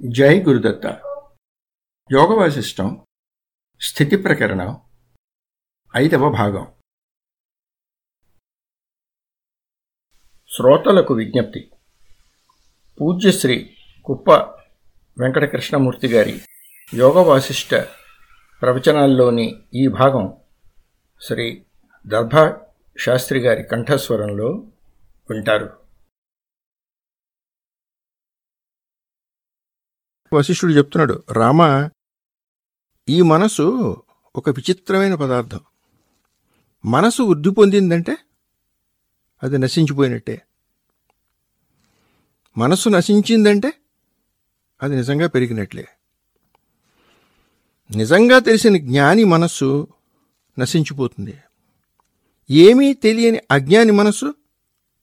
జై గురుదత్త. యోగవాసిష్టం స్థితి ప్రకరణం ఐదవ భాగం. శ్రోతలకు విజ్ఞప్తి. పూజ్యశ్రీ కుప్ప వెంకటకృష్ణమూర్తి గారి యోగవాసిష్ట ప్రవచనాల్లోని ఈ భాగం శ్రీ దర్భా శాస్త్రి గారి కంఠస్వరంలో వింటారు. వశిష్ఠుడు చెప్తున్నాడు రామ ఈ మనసు ఒక విచిత్రమైన పదార్థం. మనసు వృద్ధి పొందిందంటే అది నశించిపోయినట్టే. మనసు నశించిందంటే అది నిజంగా పెరిగినట్లే. నిజంగా తెలిసిన జ్ఞాని మనస్సు నశించిపోతుంది. ఏమీ తెలియని అజ్ఞాని మనస్సు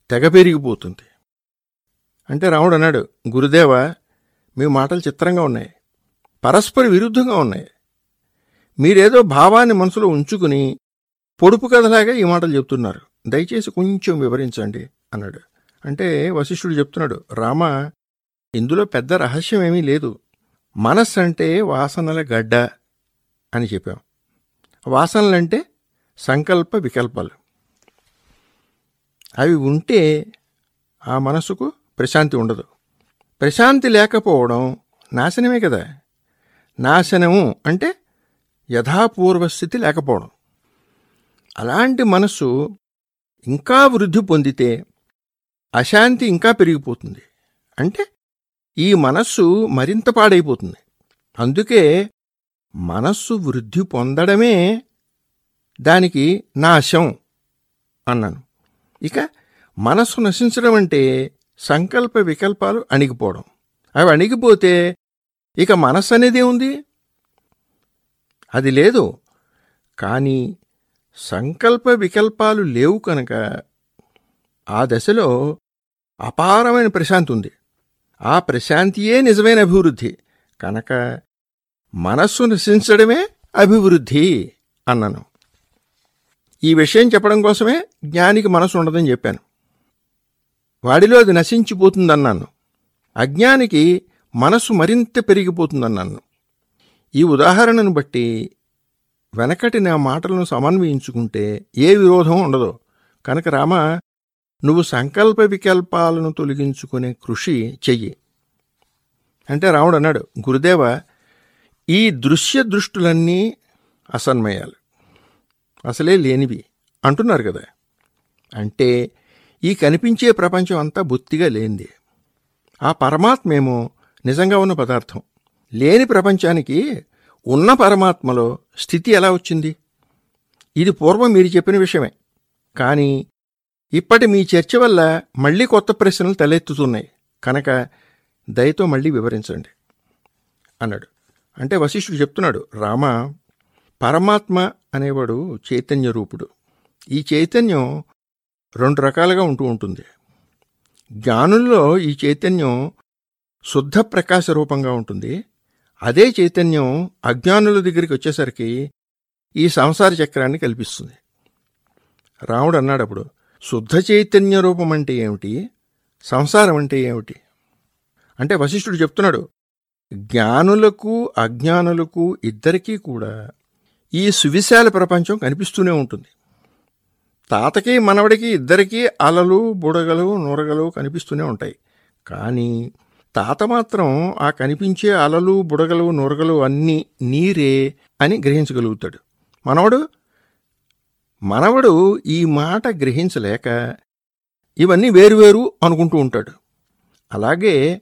తెగ పెరిగిపోతుంది. అంటే రాముడు అన్నాడు గురుదేవ మీ మాటలు చిత్రంగా ఉన్నాయి. పరస్పర విరుద్ధంగా ఉన్నాయి. మీరేదో భావాన్ని మనసులో ఉంచుకుని పొడుపు కథలాగా ఈ మాటలు చెప్తున్నారు. దయచేసి కొంచెం వివరించండి అన్నాడు. అంటే వశిష్ఠుడు చెప్తున్నాడు రామ ఇందులో పెద్ద రహస్యం ఏమీ లేదు. మనస్సు అంటే వాసనల గడ్డ అని చెప్పాం. వాసనలంటే సంకల్ప వికల్పాలు. అవి ఉంటే ఆ మనసుకు ప్రశాంతి ఉండదు. ప్రశాంతి లేకపోవడం నాశనమే కదా. నాశనము అంటే యథాపూర్వస్థితి లేకపోవడం. అలాంటి మనస్సు ఇంకా వృద్ధి పొందితే అశాంతి ఇంకా పెరిగిపోతుంది. అంటే ఈ మనస్సు మరింత పాడైపోతుంది. అందుకే మనస్సు వృద్ధి పొందడమే దానికి నాశం అన్నాను. ఇక మనస్సు నశించడం అంటే సంకల్ప వికల్పాలు అణిగిపోవడం. అవి అణిగిపోతే ఇక మనస్సు అనేది ఉంది? అది లేదు. కానీ సంకల్ప వికల్పాలు లేవు కనుక ఆ దశలో అపారమైన ప్రశాంతి ఉంది. ఆ ప్రశాంతియే నిజమైన అభివృద్ధి. కనుక మనస్సు నశించడమే అభివృద్ధి అన్నాను. ఈ విషయం చెప్పడం కోసమే జ్ఞానికి మనసు ఉండదని చెప్పాను. వాడిలో అది నశించిపోతుందన్నాను. అజ్ఞానికి మనసు మరింత పెరిగిపోతుందన్నాను. ఈ ఉదాహరణను బట్టి వెనకటి నా మాటలను సమన్వయించుకుంటే ఏ విరోధం ఉండదు. కనుక రామ నువ్వు సంకల్ప వికల్పాలను తొలగించుకునే కృషి చెయ్యి. అంటే రాముడు అన్నాడు గురుదేవ ఈ దృశ్య దృష్టులన్నీ అసన్మయాలు. అసలే లేనివి. అంటున్నారు కదా. అంటే ఈ కనిపించే ప్రపంచం అంతా బొత్తిగా లేనిది. ఆ పరమాత్మేమో నిజంగా ఉన్న పదార్థం. లేని ప్రపంచానికి ఉన్న పరమాత్మలో స్థితి ఎలా వచ్చింది? ఇది పూర్వం మీరు చెప్పిన విషయమే. కానీ ఇప్పటి మీ చర్చ వల్ల మళ్ళీ కొత్త ప్రశ్నలు తలెత్తుతున్నాయి. కనుక దయతో మళ్ళీ వివరించండి. అన్నాడు. అంటే వశిష్ఠుడు చెప్తున్నాడు రామ పరమాత్మ అనేవాడు చైతన్య రూపుడు. ఈ చైతన్యం రెండు రకాలుగా ఉంటూ ఉంటుంది. జ్ఞానుల్లో ఈ చైతన్యం శుద్ధ ప్రకాశ రూపంగా ఉంటుంది. అదే చైతన్యం అజ్ఞానుల దగ్గరికి వచ్చేసరికి ఈ సంసార చక్రాన్ని కల్పిస్తుంది. రాముడు అన్నాడు అప్పుడు శుద్ధ చైతన్య రూపం అంటే ఏమిటి? సంసారం అంటే ఏమిటి? అంటే వశిష్ఠుడు చెప్తున్నాడు జ్ఞానులకు అజ్ఞానులకు ఇద్దరికీ కూడా ఈ సువిశాల ప్రపంచం కనిపిస్తూనే ఉంటుంది. తాతకి మనవడికి ఇద్దరికీ అలలు బుడగలు నూరగలు కనిపిస్తూనే ఉంటాయి. కానీ తాత మాత్రం ఆ కనిపించే అలలు బుడగలు నూరగలు అన్నీ నీరే అని గ్రహించగలుగుతాడు. మనవడు మనవడు ఈ మాట గ్రహించలేక ఇవన్నీ వేరువేరు అనుకుంటూ ఉంటాడు. అలాగే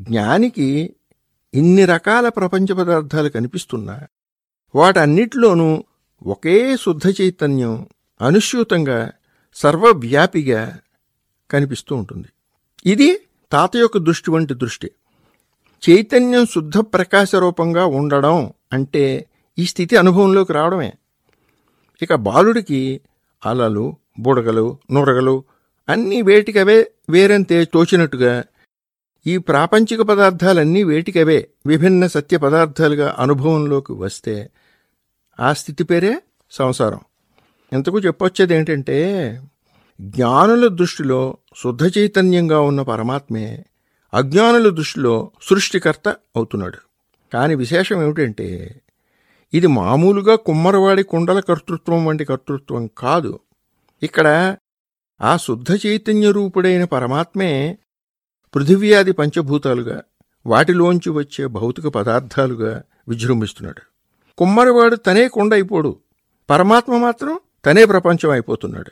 జ్ఞానికి ఇన్ని రకాల ప్రపంచ పదార్థాలు కనిపిస్తున్నా వాటన్నిటిలోనూ ఒకే శుద్ధ చైతన్యం అనుస్యూతంగా సర్వవ్యాపిగా కనిపిస్తూ ఉంటుంది. ఇది తాత యొక్క దృష్టి వంటి దృష్టి. చైతన్యం శుద్ధ ప్రకాశ రూపంగా ఉండడం అంటే ఈ స్థితి అనుభవంలోకి రావడమే. ఇక బాలుడికి అలలు బుడగలు నురగలు అన్నీ వేటికవే వేరంతే తోచినట్టుగా ఈ ప్రాపంచిక పదార్థాలన్నీ వేటికవే విభిన్న సత్య పదార్థాలుగా అనుభవంలోకి వస్తే ఆ స్థితి పేరే సంసారం. ఇంతకు చెప్పొచ్చేది ఏంటంటే జ్ఞానుల దృష్టిలో శుద్ధ చైతన్యంగా ఉన్న పరమాత్మే అజ్ఞానుల దృష్టిలో సృష్టికర్త అవుతున్నాడు. కానీ విశేషం ఏమిటంటే ఇది మామూలుగా కుమ్మరవాడి కుండల కర్తృత్వం వంటి కర్తృత్వం కాదు. ఇక్కడ ఆ శుద్ధ చైతన్య రూపుడైన పరమాత్మే పృథివ్యాది పంచభూతాలుగా వాటిలోంచి వచ్చే భౌతిక పదార్థాలుగా విజృంభిస్తున్నాడు. కుమ్మరివాడు తనే కొండ అయిపోడు పరమాత్మ మాత్రం తనే ప్రపంచం అయిపోతున్నాడు.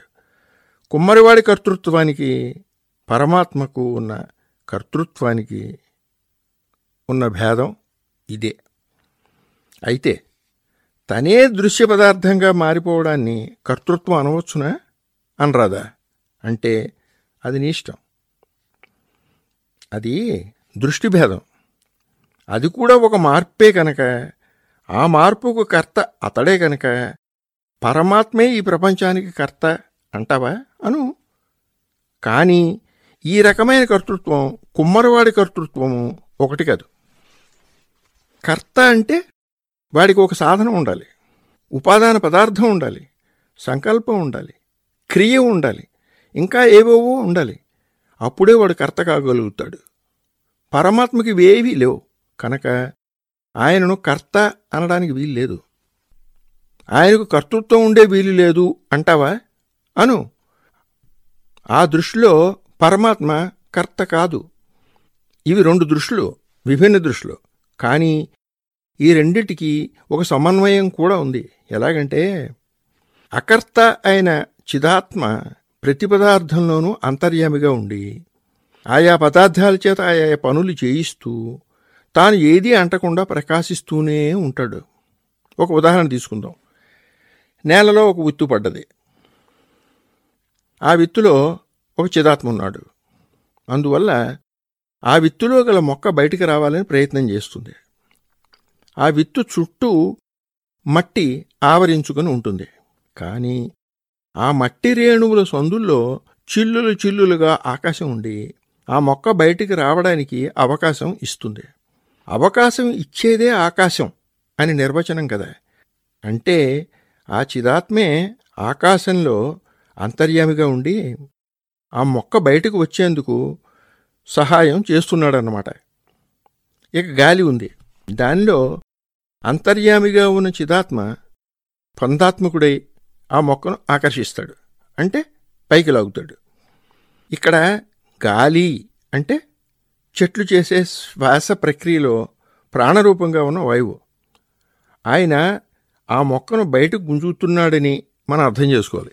కుమ్మరివాడి కర్తృత్వానికి పరమాత్మకు ఉన్న కర్తృత్వానికి ఉన్న భేదం ఇదే. అయితే తనే దృశ్య పదార్థంగా మారిపోవడాన్ని కర్తృత్వం అనవచ్చునా? అనరాదా? అంటే అది నీ ఇష్టం. అది దృష్టి భేదం. అది కూడా ఒక మార్పే కనుక ఆ మార్పుకు కర్త అతడే కనుక పరమాత్మే ఈ ప్రపంచానికి కర్త అంటావా? అను. కానీ ఈ రకమైన కర్తృత్వం కుమ్మరవాడి కర్తృత్వము ఒకటి కాదు. కర్త అంటే వాడికి ఒక సాధనం ఉండాలి. ఉపాదాన పదార్థం ఉండాలి. సంకల్పం ఉండాలి. క్రియ ఉండాలి. ఇంకా ఏవేవో ఉండాలి. అప్పుడే వాడు కర్త కాగలుగుతాడు. పరమాత్మకి ఇవేవీ లేవు. కనుక ఆయనను కర్త అనడానికి వీలు లేదు. ఆయనకు కర్తృత్వం ఉండే వీలు లేదు అంటావా? అను. ఆ దృష్టిలో పరమాత్మ కర్త కాదు. ఇవి రెండు దృష్టిలు విభిన్న దృష్టిలు. కానీ ఈ రెండిటికి ఒక సమన్వయం కూడా ఉంది. ఎలాగంటే అకర్త అయిన చిదాత్మ ప్రతి పదార్థంలోనూ అంతర్యామిగా ఉండి ఆయా పదార్థాల చేత ఆయా పనులు చేయిస్తూ తాను ఏదీ అంటకుండా ప్రకాశిస్తూనే ఉంటాడు. ఒక ఉదాహరణ తీసుకుందాం. నేలలో ఒక విత్తు పడ్డది. ఆ విత్తులో ఒక చిదాత్మ ఉన్నాడు. అందువల్ల ఆ విత్తులో గల మొక్క బయటికి రావాలని ప్రయత్నం చేస్తుంది. ఆ విత్తు చుట్టూ మట్టి ఆవరించుకొని ఉంటుంది. కానీ ఆ మట్టి రేణువుల సందుల్లో చిల్లులు చిల్లులుగా ఆకాశం ఉండి ఆ మొక్క బయటికి రావడానికి అవకాశం ఇస్తుంది. అవకాశం ఇచ్చేదే ఆకాశం అని నిర్వచనం కదా. అంటే ఆ చిదాత్మే ఆకాశంలో అంతర్యామిగా ఉండి ఆ మొక్క బయటకు వచ్చేందుకు సహాయం చేస్తున్నాడన్నమాట. ఇక గాలి ఉంది. దానిలో అంతర్యామిగా ఉన్న చిదాత్మ పందాత్మకుడై ఆ మొక్కను ఆకర్షిస్తాడు. అంటే పైకి లాగుతాడు. ఇక్కడ గాలి అంటే చెట్లు చేసే శ్వాస ప్రక్రియలో ప్రాణరూపంగా ఉన్న వాయువు. ఆయన ఆ మొక్కను బయటకు గుంజుతున్నాడని మనం అర్థం చేసుకోవాలి.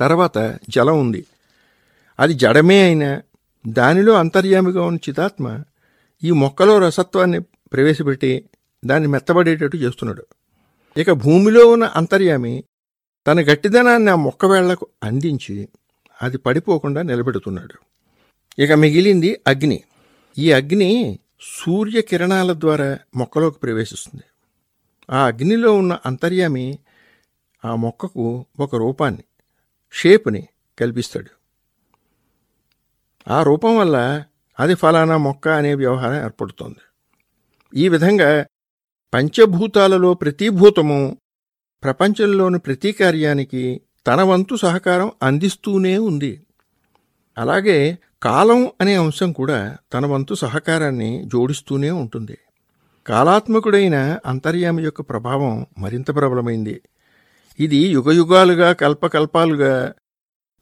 తర్వాత జలం ఉంది. అది జడమే అయినా దానిలో అంతర్యామిగా ఉన్న చితాత్మ ఈ మొక్కలో రసత్వాన్ని ప్రవేశపెట్టి దాన్ని మెత్తబడేటట్టు చేస్తున్నాడు. ఇక భూమిలో ఉన్న అంతర్యామి తన గట్టిదనాన్ని ఆ మొక్క వేళ్ళకు అందించి అది పడిపోకుండా నిలబెడుతున్నాడు. ఇక మిగిలింది అగ్ని. ఈ అగ్ని సూర్యకిరణాల ద్వారా మొక్కలోకి ప్రవేశిస్తుంది. ఆ అగ్నిలో ఉన్న అంతర్యామి ఆ మొక్కకు ఒక రూపాన్ని షేప్ని కల్పిస్తాడు. ఆ రూపం వల్ల అది ఫలానా మొక్క అనే వ్యవహారం ఏర్పడుతోంది. ఈ విధంగా పంచభూతాలలో ప్రతి భూతము ప్రపంచంలోని ప్రతి కార్యానికి తన వంతు సహకారం అందిస్తూనే ఉంది. అలాగే కాలం అనే అంశం కూడా తన వంతు సహకారాన్ని జోడిస్తూనే ఉంటుంది. కాలాత్మకుడైన అంతర్యామి యొక్క ప్రభావం మరింత ప్రబలమైంది. ఇది యుగయుగాలుగా కల్పకల్పాలుగా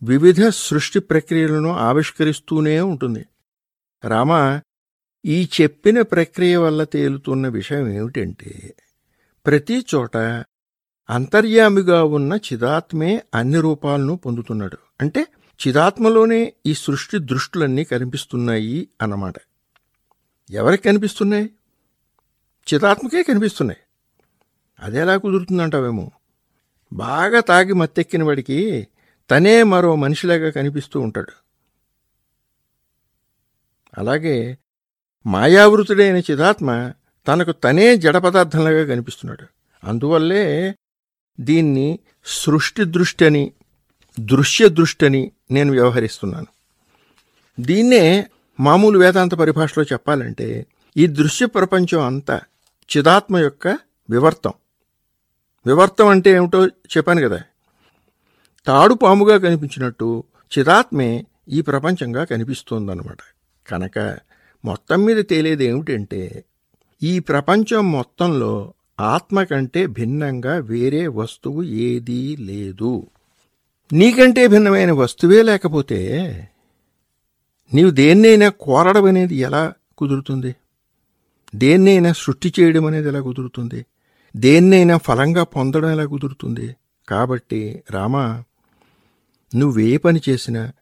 వివిధ సృష్టి ప్రక్రియలను ఆవిష్కరిస్తూనే ఉంటుంది. రామ ఈ చెప్పిన ప్రక్రియ వల్ల తేలుతున్న విషయం ఏమిటంటే ప్రతి చోట అంతర్యామిగా ఉన్న చిదాత్మే అన్ని రూపాలను పొందుతున్నాడు. అంటే చిదాత్మలోనే ఈ సృష్టి దృష్టులన్నీ కనిపిస్తున్నాయి అన్నమాట. ఎవరికి కనిపిస్తున్నాయి? చితాత్మకే కనిపిస్తున్నాయి. అదేలా కుదురుతుందంటావేమో. బాగా తాగి మత్తెక్కిన వాడికి తనే మరో మనిషిలాగా కనిపిస్తూ ఉంటాడు. అలాగే మాయావృతుడైన చిదాత్మ తనకు తనే జడ పదార్థంలాగా కనిపిస్తున్నాడు. అందువల్లే దీన్ని సృష్టి దృష్టి అని దృశ్య దృష్టి అని నేను వ్యవహరిస్తున్నాను. దీన్నే మామూలు వేదాంత పరిభాషలో చెప్పాలంటే ఈ దృశ్య ప్రపంచం అంతా చిదాత్మ యొక్క వివర్తం. వివర్తం అంటే ఏమిటో చెప్పాను కదా. తాడు పాముగా కనిపించినట్టు చిదాత్మే ఈ ప్రపంచంగా కనిపిస్తోందన్నమాట. కనుక మొత్తం మీద తేలేది ఏమిటంటే ఈ ప్రపంచం మొత్తంలో ఆత్మ కంటే భిన్నంగా వేరే వస్తువు ఏదీ లేదు. నీకంటే భిన్నమైన వస్తువే లేకపోతే నీవు దేన్నైనా కోరడం అనేది ఎలా కుదురుతుంది? దేన్నైనా సృష్టి చేయడం అనేది ఎలా కుదురుతుంది? దేన్నైనా ఫలంగా పొందడం ఎలా కుదురుతుంది? కాబట్టి రామా నువ్వే పని చేసినా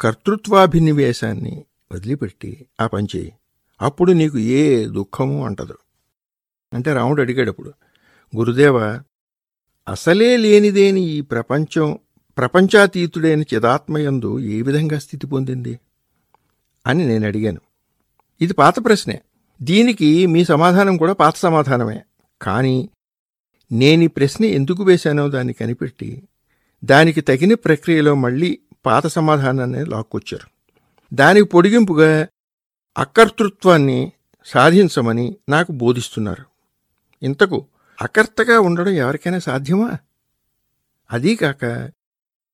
కర్తృత్వాభినివేశాన్ని వదిలిపెట్టి ఆ పని చేయి. అప్పుడు నీకు ఏ దుఃఖము అంటదు. అంటే రాముడు అడిగాడు అప్పుడు గురుదేవ అసలే లేనిదేని ఈ ప్రపంచం ప్రపంచాతీతుడైన చిదాత్మయందు ఏ విధంగా స్థితి పొందింది? అని నేను అడిగాను. ఇది పాత ప్రశ్నే. దీనికి మీ సమాధానం కూడా పాత సమాధానమే. కానీ నేను ఈ ప్రశ్న ఎందుకు వేశానో దాన్ని కనిపెట్టి దానికి తగిన ప్రక్రియలో మళ్ళీ పాత సమాధానాన్ని లాక్కొచ్చారు. దానికి పొడిగింపుగా అకర్తృత్వాన్ని సాధించమని నాకు బోధిస్తున్నారు. ఇంతకు అకర్తగా ఉండడం ఎవరికైనా సాధ్యమా? అదీకాక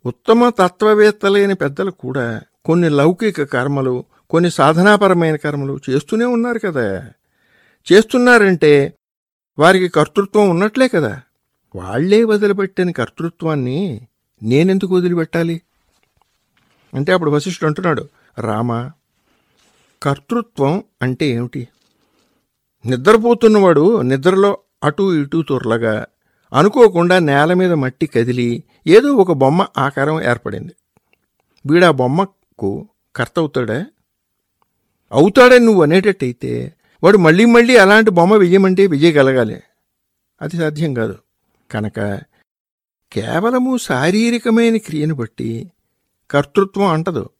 ఉత్తమ తత్వవేత్తలైన పెద్దలు కూడా కొన్ని లౌకిక కర్మలు కొన్ని సాధనాపరమైన కర్మలు చేస్తూనే ఉన్నారు కదా. చేస్తున్నారంటే వారికి కర్తృత్వం ఉన్నట్లే కదా. వాళ్ళే వదిలిపెట్టిన కర్తృత్వాన్ని నేనెందుకు వదిలిపెట్టాలి? అంటే అప్పుడు వశిష్ఠుడు అంటున్నాడు రామ కర్తృత్వం అంటే ఏమిటి? నిద్రపోతున్నవాడు నిద్రలో అటు ఇటు తుర్లగా అనుకోకుండా నేల మీద మట్టి కదిలి ఏదో ఒక బొమ్మ ఆకారం ఏర్పడింది. వీడా బొమ్మకు కర్త అవుతాడా? అవుతాడని నువ్వు అనేటట్టయితే వాడు మళ్ళీ మళ్ళీ అలాంటి బొమ్మ వెయ్యమంటే వెయ్యగలగాలి. అది సాధ్యం కాదు. కనుక కేవలము శారీరకమైన క్రియను బట్టి కర్తృత్వం అంటదు.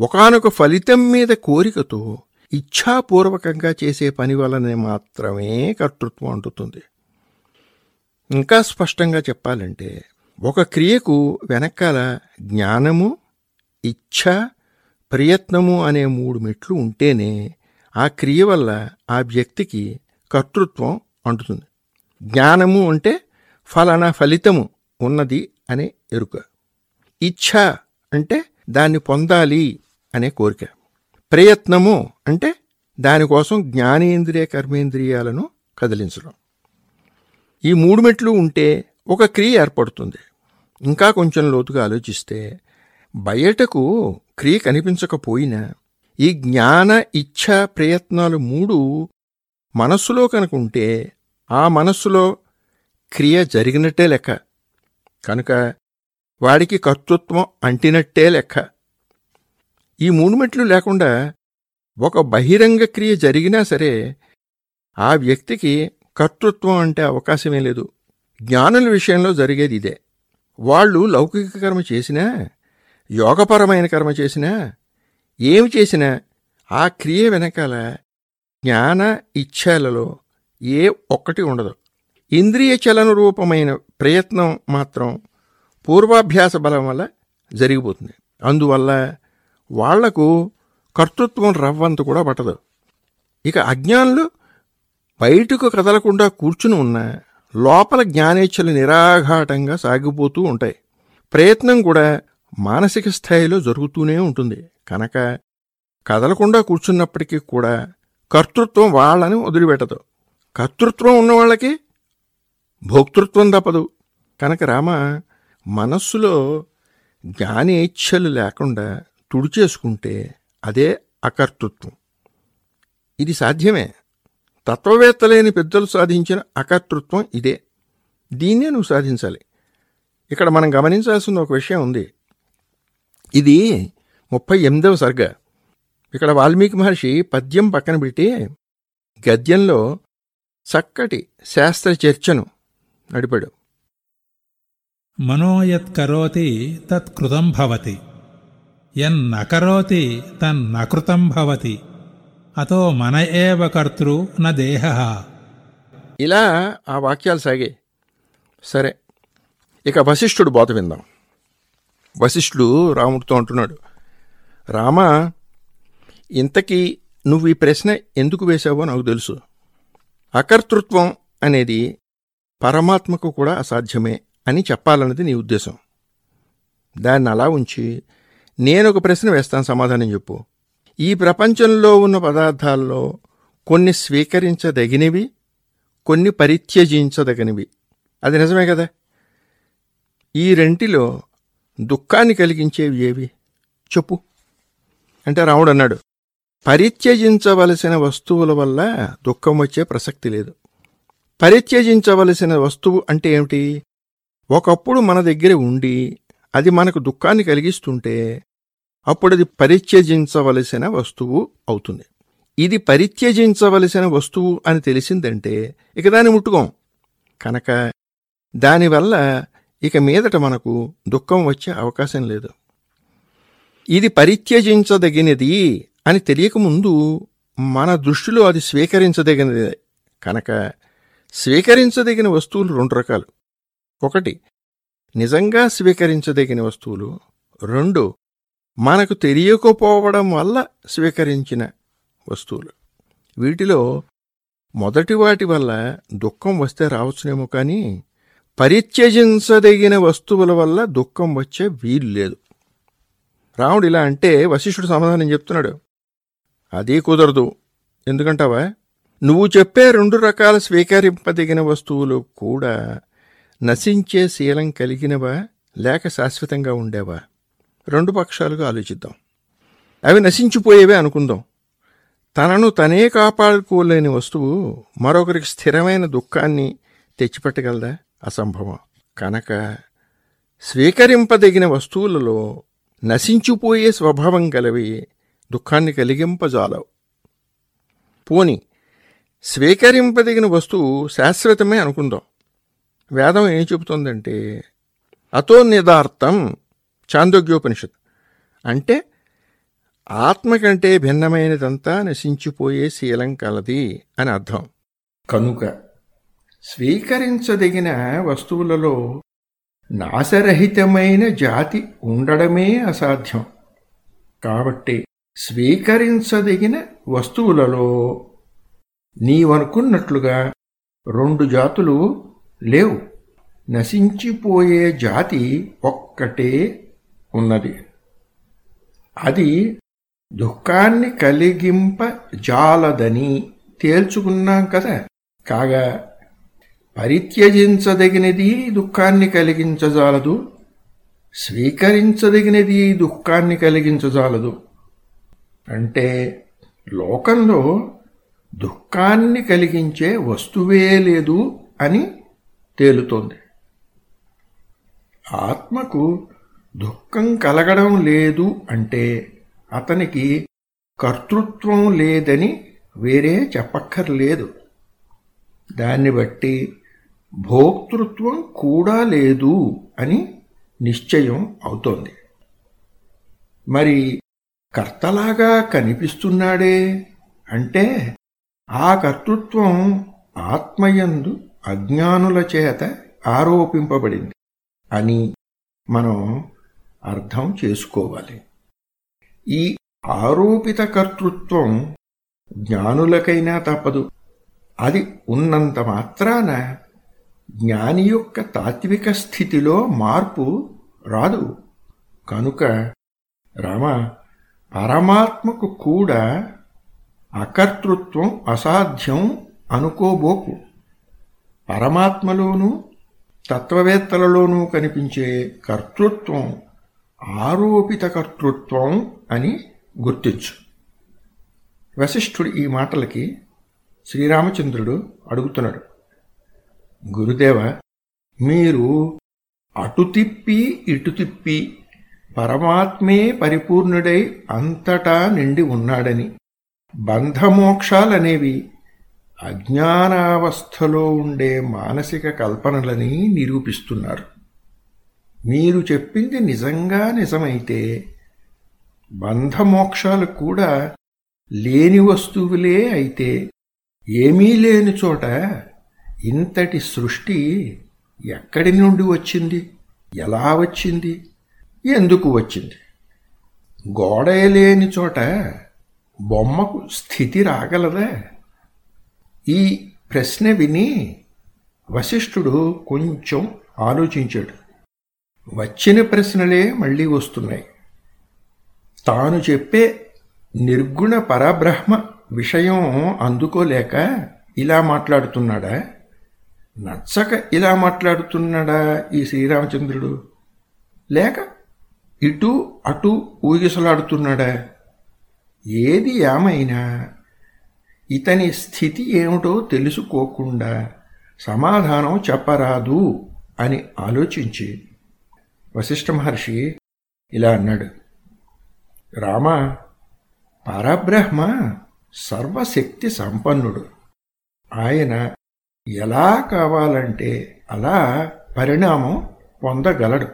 ఒకానొక ఫలితం మీద కోరికతో ఇచ్ఛాపూర్వకంగా చేసే పని వలనే మాత్రమే కర్తృత్వం అంటుతుంది. ఇంకా స్పష్టంగా చెప్పాలంటే ఒక క్రియకు వెనకాల జ్ఞానము ఇచ్ఛ ప్రయత్నము అనే మూడు మెట్లు ఉంటేనే ఆ క్రియ వల్ల ఆ వ్యక్తికి కర్తృత్వం అంటుతుంది. జ్ఞానము అంటే ఫలానా ఫలితము ఉన్నది అనే ఎరుక. ఇచ్ఛ అంటే దాన్ని పొందాలి అనే కోరిక. ప్రయత్నము అంటే దానికోసం జ్ఞానేంద్రియ కర్మేంద్రియాలను కదిలించడం. ఈ మూడు మెట్లు ఉంటే ఒక క్రియ ఏర్పడుతుంది. ఇంకా కొంచెం లోతుగా ఆలోచిస్తే బయటకు క్రియ కనిపించకపోయినా ఈ జ్ఞాన ఇచ్ఛ ప్రయత్నాలు మూడు మనస్సులో కనుకుంటే ఆ మనస్సులో క్రియ జరిగినట్టే లెక్క. కనుక వాడికి కర్తృత్వం అంటినట్టే లెక్క. ఈ మూడు మెట్లు లేకుండా ఒక బహిరంగ క్రియ జరిగినా సరే ఆ వ్యక్తికి కర్తృత్వం అంటే అవకాశమే లేదు. జ్ఞానుల విషయంలో జరిగేది ఇదే. వాళ్ళు లౌకిక కర్మ చేసినా యోగపరమైన కర్మ చేసినా ఏమి చేసినా ఆ క్రియ వెనకాల జ్ఞాన ఇచ్ఛలలో ఏ ఒక్కటి ఉండదు. ఇంద్రియ చలన రూపమైన ప్రయత్నం మాత్రం పూర్వాభ్యాస బలం వల్ల జరిగిపోతుంది. అందువల్ల వాళ్ళకు కర్తృత్వం రవ్వంత కూడా పట్టదు. ఇక అజ్ఞానులు బయటకు కదలకుండా కూర్చుని ఉన్న లోపల జ్ఞానేచ్ఛలు నిరాఘాటంగా సాగిపోతూ ఉంటాయి. ప్రయత్నం కూడా మానసిక స్థాయిలో జరుగుతూనే ఉంటుంది. కనుక కదలకుండా కూర్చున్నప్పటికీ కూడా కర్తృత్వం వాళ్ళని వదిలిపెట్టదు. కర్తృత్వం ఉన్నవాళ్ళకి భోక్తృత్వం తప్పదు. కనుక రామ మనస్సులో జ్ఞానేచ్ఛలు లేకుండా తుడిచేసుకుంటే అదే అకర్తృత్వం. ఇది సాధ్యమే. తత్వవేత్తలేని పెద్దలు సాధించిన అకర్తృత్వం ఇదే. దీన్నే నువ్వు సాధించాలి. ఇక్కడ మనం గమనించాల్సిన ఒక విషయం ఉంది. ఇది ముప్పై ఎనిమిదవ సర్గ. ఇక్కడ వాల్మీకి మహర్షి పద్యం పక్కన పెట్టి గద్యంలో చక్కటి శాస్త్ర చర్చను నడిపాడు. మనోయత్కరోతి తత్కృతం భవతి. యన్నకరోతి తన్నకృతం భవతి. అతో మన ఏవ కర్తృ న దేహ. ఇలా ఆ వాక్యాలు సాగాయి సరే ఇక వశిష్ఠుడు బోధ విందాం. వశిష్ఠుడు రాముడితో అంటున్నాడు రామా ఇంతకీ నువ్వు ఈ ప్రశ్న ఎందుకు వేశావో నాకు తెలుసు. అకర్తృత్వం అనేది పరమాత్మకు కూడా అసాధ్యమే అని చెప్పాలన్నది నీ ఉద్దేశం. దాన్ని అలా ఉంచి నేను ఒక ప్రశ్న వేస్తాను సమాధానం చెప్పు. ఈ ప్రపంచంలో ఉన్న పదార్థాల్లో కొన్ని స్వీకరించదగినవి కొన్ని పరిత్యజించదగినవి. అది నిజమే కదా? ఈ రెంటిలో దుఃఖాన్ని కలిగించేవి ఏవి? చెప్పు. అంటే రాముడు అన్నాడు పరిత్యజించవలసిన వస్తువుల వల్ల దుఃఖం వచ్చే ప్రసక్తి లేదు. పరిత్యజించవలసిన వస్తువు అంటే ఏమిటి? ఒకప్పుడు మన దగ్గర ఉండి అది మనకు దుఃఖాన్ని కలిగిస్తుంటే అప్పుడు అది పరిత్యజించవలసిన వస్తువు అవుతుంది. ఇది పరిత్యజించవలసిన వస్తువు అని తెలిసిందంటే ఇక దాన్ని ముట్టుకోం. కనుక దానివల్ల ఇక మీదట మనకు దుఃఖం వచ్చే అవకాశం లేదు. ఇది పరిత్యజించదగినది అని తెలియకముందు మన దృష్టిలో అది స్వీకరించదగినది. కనుక స్వీకరించదగిన వస్తువులు రెండు రకాలు. ఒకటి నిజంగా స్వీకరించదగిన వస్తువులు. రెండు మనకు తెలియకపోవడం వల్ల స్వీకరించిన వస్తువులు. వీటిలో మొదటి వాటి వల్ల దుఃఖం వస్తే రావచ్చునేమో కానీ పరిత్యజించదగిన వస్తువుల వల్ల దుఃఖం వచ్చే వీలు లేదు. రాముడు ఇలా అంటే వశిష్ఠుడు సమాధానం చెప్తున్నాడు. అదీ కుదరదు. ఎందుకంటావా? నువ్వు చెప్పే రెండు రకాల స్వీకరింపదగిన వస్తువులు కూడా నశించే శీలం కలిగినవా? లేక శాశ్వతంగా ఉండేవా? రెండు పక్షాలుగా ఆలోచిద్దాం. అవి నశించిపోయేవే అనుకుందాం. తనను తనే కాపాడుకోలేని వస్తువు మరొకరికి స్థిరమైన దుఃఖాన్ని తెచ్చిపెట్టగలదా? అసంభవం. కనుక స్వీకరింపదగిన వస్తువులలో నశించిపోయే స్వభావం కలవి దుఃఖాన్ని కలిగింపజాలవు. పోని స్వీకరింపదగిన వస్తువు శాశ్వతమే అనుకుందాం. వేదం ఏం చెబుతుందంటే అతో నిదార్థం చాందోగ్యోపనిషత్. అంటే ఆత్మ కంటే భిన్నమైనదంతా నశించిపోయే శీలం కలది అని అర్థం. కనుక స్వీకరించదగిన వస్తువులలో నాశరహితమైన జాతి ఉండడమే అసాధ్యం. కాబట్టి స్వీకరించదగిన వస్తువులలో నీవనుకున్నట్లుగా రెండు జాతులు లేవు. నశించిపోయే జాతి ఒక్కటే ఉన్నది. అది దుఃఖాన్ని కలిగింప జాలదని తేల్చుకున్నాం కదా. కాగా పరిత్యజించదగినది దుఃఖాన్ని కలిగించజాలదు స్వీకరించదగినది దుఃఖాన్ని కలిగించజాలదు. అంటే లోకంలో దుఃఖాన్ని కలిగించే వస్తువే లేదు అని తేలుతోంది. ఆత్మకు దుఃఖం కలగడం లేదు అంటే అతనికి కర్తృత్వం లేదని వేరే చెప్పక్కర్లేదు. దాన్ని బట్టి భోక్తృత్వం కూడా లేదు అని నిశ్చయం అవుతోంది. మరి కర్తలాగా కనిపిస్తున్నాడే అంటే ఆ కర్తృత్వం ఆత్మయందు అజ్ఞానుల చేత ఆరోపింపబడింది అని మనం అర్థం చేసుకోవాలి. ఈ ఆరోపిత కర్తృత్వం జ్ఞానులకైనా తప్పదు. అది ఉన్నంత మాత్రాన జ్ఞాని యొక్క తాత్విక స్థితిలో మార్పు రాదు. కనుక రామ పరమాత్మకు కూడా అకర్తృత్వం అసాధ్యం అనుకోబోకు. పరమాత్మలోనూ తత్వవేత్తలలోనూ కనిపించే కర్తృత్వం ఆరోపిత కర్తృత్వం అని గుర్తించు. వశిష్ఠుడు ఈ మాటలకి శ్రీరామచంద్రుడు అడుగుతున్నాడు. గురుదేవ మీరు అటు తిప్పి ఇటు తిప్పి పరమాత్మే పరిపూర్ణుడై అంతటా నిండి ఉన్నాడని. బంధమోక్షాలనేవి అజ్ఞానావస్థలో ఉండే మానసిక కల్పనలని నిరూపిస్తున్నారు. మీరు చెప్పింది నిజంగా నిజమైతే బంధమోక్షాలు కూడా లేని వస్తువులే అయితే ఏమీ లేని చోట ఇంతటి సృష్టి ఎక్కడి నుండి వచ్చింది? ఎలా వచ్చింది? ఎందుకు వచ్చింది? గోడ లేని చోట బొమ్మకు స్థితి రాగలదా. ఈ ప్రశ్న విని వశిష్ఠుడు కొంచెం ఆలోచించాడు. వచ్చిన ప్రశ్నలే మళ్ళీ వస్తున్నాయి. తాను చెప్పే నిర్గుణ పరబ్రహ్మ విషయం అందుకోలేక ఇలా మాట్లాడుతున్నాడా? నచ్చక ఇలా మాట్లాడుతున్నాడా ఈ శ్రీరామచంద్రుడు? లేక ఇటు అటు ఊగిసలాడుతున్నాడా? ఏది ఏమైనా? ఇతని స్థితి ఏమిటో తెలుసుకోకుండా సమాధానం చెప్పరాదు అని ఆలోచించి వశిష్ఠ మహర్షి ఇలా అన్నాడు. రామ పరబ్రహ్మ సర్వశక్తి సంపన్నుడు. ఆయన ఎలా కావాలంటే అలా పరిణామం పొందగలడు.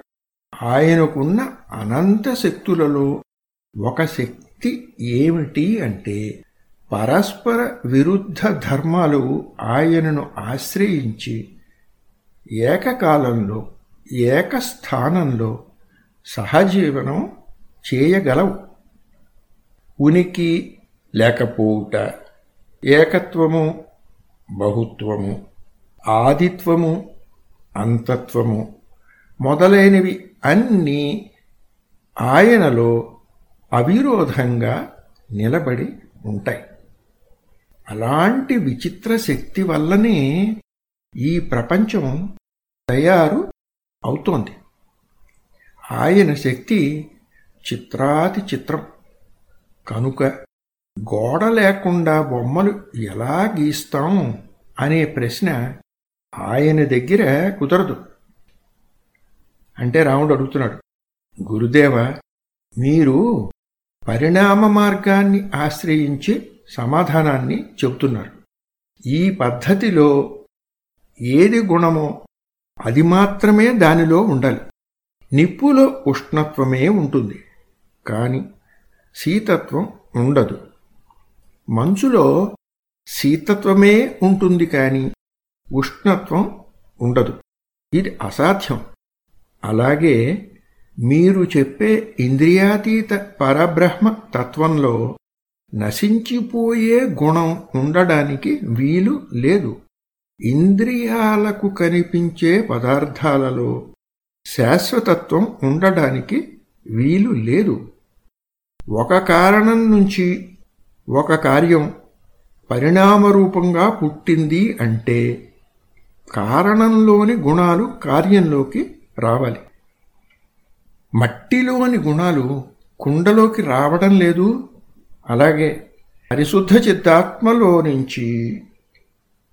ఆయనకున్న అనంత శక్తులలో ఒక శక్తి ఏమిటి అంటే పరస్పర విరుద్ధ ధర్మాలు ఆయనను ఆశ్రయించి ఏకకాలంలో ఏకస్థానంలో సహజీవనం చేయగలవు. ఉనికి లేకపోవుట ఏకత్వము బహుత్వము ఆదిత్వము అంతత్వము మొదలైనవి అన్నీ ఆయనలో అవిరోధంగా నిలబడి ఉంటాయి. అలాంటి విచిత్ర శక్తి వల్లనే ఈ ప్రపంచం తయారు అవుతోంది. ఆయన శక్తి చిత్రాతి చిత్రం. కనుక గోడ లేకుండా బొమ్మలు ఎలా గీస్తాం అనే ప్రశ్న ఆయన దగ్గర కుదరదు. అంటే రాముడు అడుగుతున్నాడు గురుదేవ మీరు పరిణామ మార్గాన్ని ఆశ్రయించి సమాధానాన్ని చెబుతున్నారు. ఈ పద్ధతిలో ఏది గుణమో అది మాత్రమే దానిలో ఉండాలి. నిప్పులో ఉష్ణత్వమే ఉంటుంది. కానీ శీతత్వం ఉండదు. మంచులో శీతత్వమే ఉంటుంది కానీ ఉష్ణత్వం ఉండదు. ఇది అసాధ్యం. అలాగే మీరు చెప్పే ఇంద్రియాతీత పరబ్రహ్మ తత్వంలో నశించిపోయే గుణం ఉండడానికి వీలు లేదు. ఇంద్రియాలకు కనిపించే పదార్థాలలో శాశ్వతత్వం ఉండడానికి వీలు లేదు. ఒక కారణం నుంచి ఒక కార్యం పరిణామరూపంగా పుట్టింది అంటే కారణంలోని గుణాలు కార్యంలోకి రావాలి. మట్టిలోని గుణాలు కుండలోకి రావడం లేదు. అలాగే పరిశుద్ధ చిత్తాత్మలో నుంచి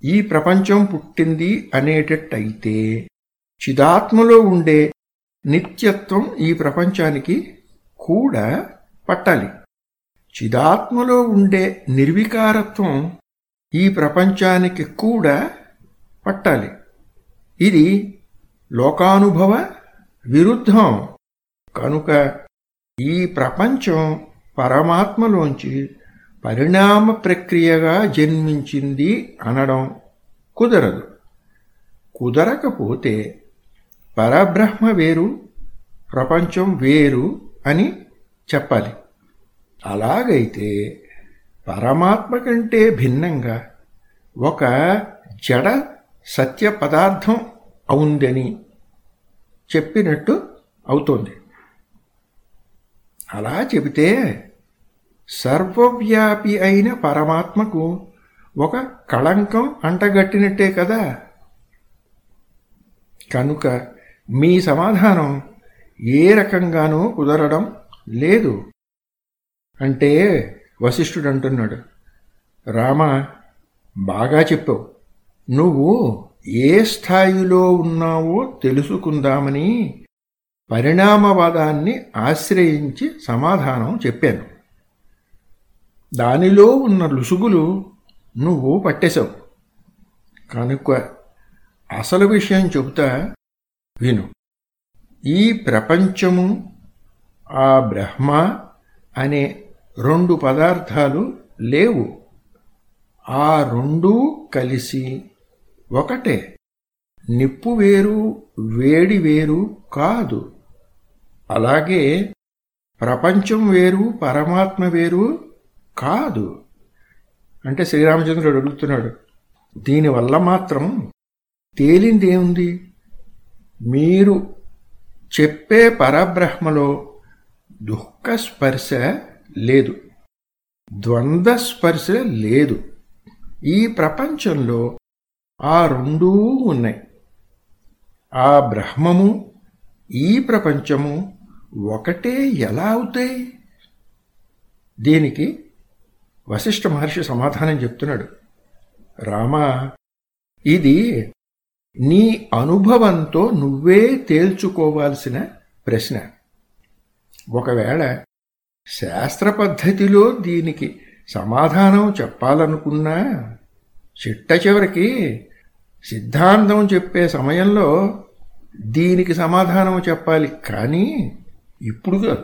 ఈ ప్రపంచం పుట్టింది అనేటట్టయితే చిదాత్మలో ఉండే నిత్యత్వం ఈ ప్రపంచానికి కూడా పట్టాలి. చిదాత్మలో ఉండే నిర్వికారత్వం ఈ ప్రపంచానికి కూడా పట్టాలి. ఇది లోకానుభవ విరుద్ధం. కనుక ఈ ప్రపంచం పరమాత్మలోంచి పరిణామ ప్రక్రియగా జన్మించింది అనడం కుదరదు. కుదరకపోతే పరబ్రహ్మ వేరు ప్రపంచం వేరు అని చెప్పాలి. అలాగైతే పరమాత్మ కంటే భిన్నంగా ఒక జడ సత్య పదార్థం అవుందని చెప్పినట్టు అవుతోంది. అలా చెబితే సర్వవ్యాపి అయిన పరమాత్మకు ఒక కళంకం అంటగట్టినట్టే కదా. కనుక మీ సమాధానం ఏ రకంగానూ కుదరడం లేదు. అంటే వశిష్ఠుడు అంటున్నాడు రామ బాగా చెప్పావు. నువ్వు ఏ స్థాయిలో ఉన్నావో తెలుసుకుందామని పరిణామవాదాన్ని ఆశ్రయించి సమాధానం చెప్పాను. దానిలో ఉన్న లుసుగులు నువ్వు పట్టేశావు. కనుక అసలు విషయం చెబుతా విను. ఈ ప్రపంచము ఆ బ్రహ్మ అనే రెండు పదార్థాలు లేవు. ఆ రెండూ కలిసి ఒకటే. నిప్పు వేరు వేడి వేరు కాదు. అలాగే ప్రపంచం వేరు పరమాత్మ వేరు కాదు. అంటే శ్రీరామచంద్రుడు అడుగుతున్నాడు దీనివల్ల మాత్రం తేలిందేముంది మీరు చెప్పే పరబ్రహ్మలో దుఃఖ స్పర్శ లేదు. ద్వంద్వ స్పర్శ లేదు. ఈ ప్రపంచంలో ఆ రెండూ ఉన్నాయి. ఆ బ్రహ్మము ఈ ప్రపంచము ఒకటే ఎలా అవుతాయి? దీనికి వశిష్ఠ మహర్షి సమాధానం చెప్తున్నాడు. రామా ఇది నీ అనుభవంతో నువ్వే తేల్చుకోవాల్సిన ప్రశ్న. ఒకవేళ శాస్త్ర పద్ధతిలో దీనికి సమాధానం చెప్పాలనుకున్నా చిట్ట చివరికి సిద్ధాంతం చెప్పే సమయంలో దీనికి సమాధానం చెప్పాలి. కానీ ఇప్పుడు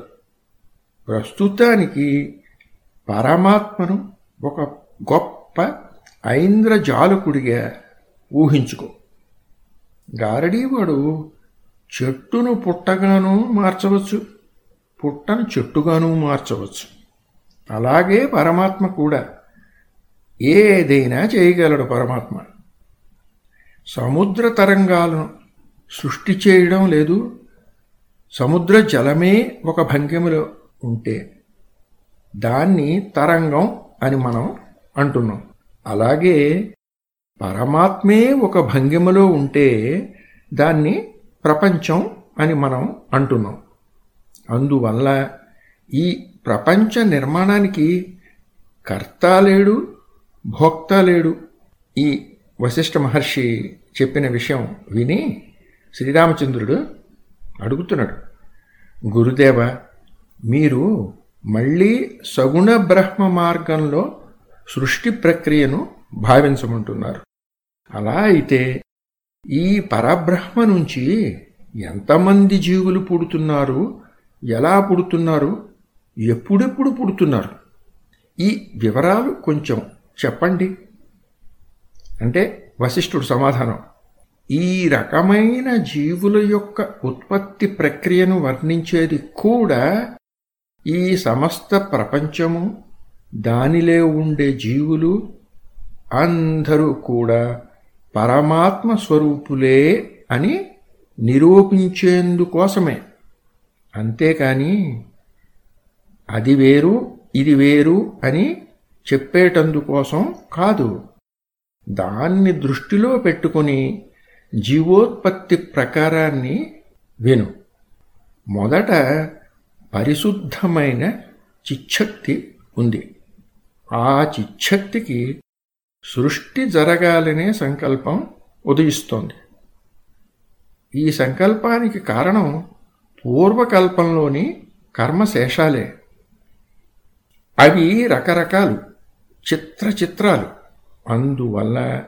ప్రస్తుతానికి పరమాత్మను ఒక గొప్ప ఐంద్రజాలకుడిగా ఊహించుకో. గారడీవాడు చెట్టును పుట్టగాను మార్చవచ్చు. పుట్టను చెట్టుగాను మార్చవచ్చు. అలాగే పరమాత్మ కూడా. ఏదైనా చేయగలడు పరమాత్మ. సముద్ర తరంగాలను సృష్టి చేయడం లేదు. సముద్ర జలమే ఒక భంగిమలో ఉంటే దాన్ని తరంగం అని మనం అంటున్నాం. అలాగే పరమాత్మే ఒక భంగిమలో ఉంటే దాన్ని ప్రపంచం అని మనం అంటున్నాం. అందువల్ల ఈ ప్రపంచ నిర్మాణానికి కర్త లేడు భోక్త లేడు. ఈ వశిష్ఠ మహర్షి చెప్పిన విషయం విని శ్రీరామచంద్రుడు అడుగుతున్నాడు గురుదేవ మీరు మళ్ళీ సగుణ బ్రహ్మ మార్గంలో సృష్టి ప్రక్రియను భావించమంటున్నారు. అలా అయితే ఈ పరబ్రహ్మ నుంచి ఎంతమంది జీవులు పుడుతున్నారు ఎలా పుడుతున్నారు? ఎప్పుడెప్పుడు పుడుతున్నారు? ఈ వివరాలు కొంచెం చెప్పండి. అంటే వశిష్ఠుడు సమాధానం. ఈ రకమైన జీవుల యొక్క ఉత్పత్తి ప్రక్రియను వర్ణించేది కూడా ఈ సమస్త ప్రపంచము దానిలో ఉండే జీవులు అందరూ కూడా పరమాత్మ స్వరూపులే అని నిరూపించేందుకోసమే. అంతేకాని అది వేరు ఇది వేరు అని చెప్పేటందుకోసం కాదు. దాన్ని దృష్టిలో పెట్టుకుని జీవోత్పత్తి ప్రకారాన్ని విను. మొదట పరిశుద్ధమైన చిచ్చక్తి ఉంది. ఆ చిచ్చక్తికి సృష్టి జరగాలనే సంకల్పం ఉదయిస్తోంది. ఈ సంకల్పానికి కారణం పూర్వకల్పంలోని కర్మశేషాలే. అవి రకరకాలు చిత్ర చిత్రాలు. అందువల్ల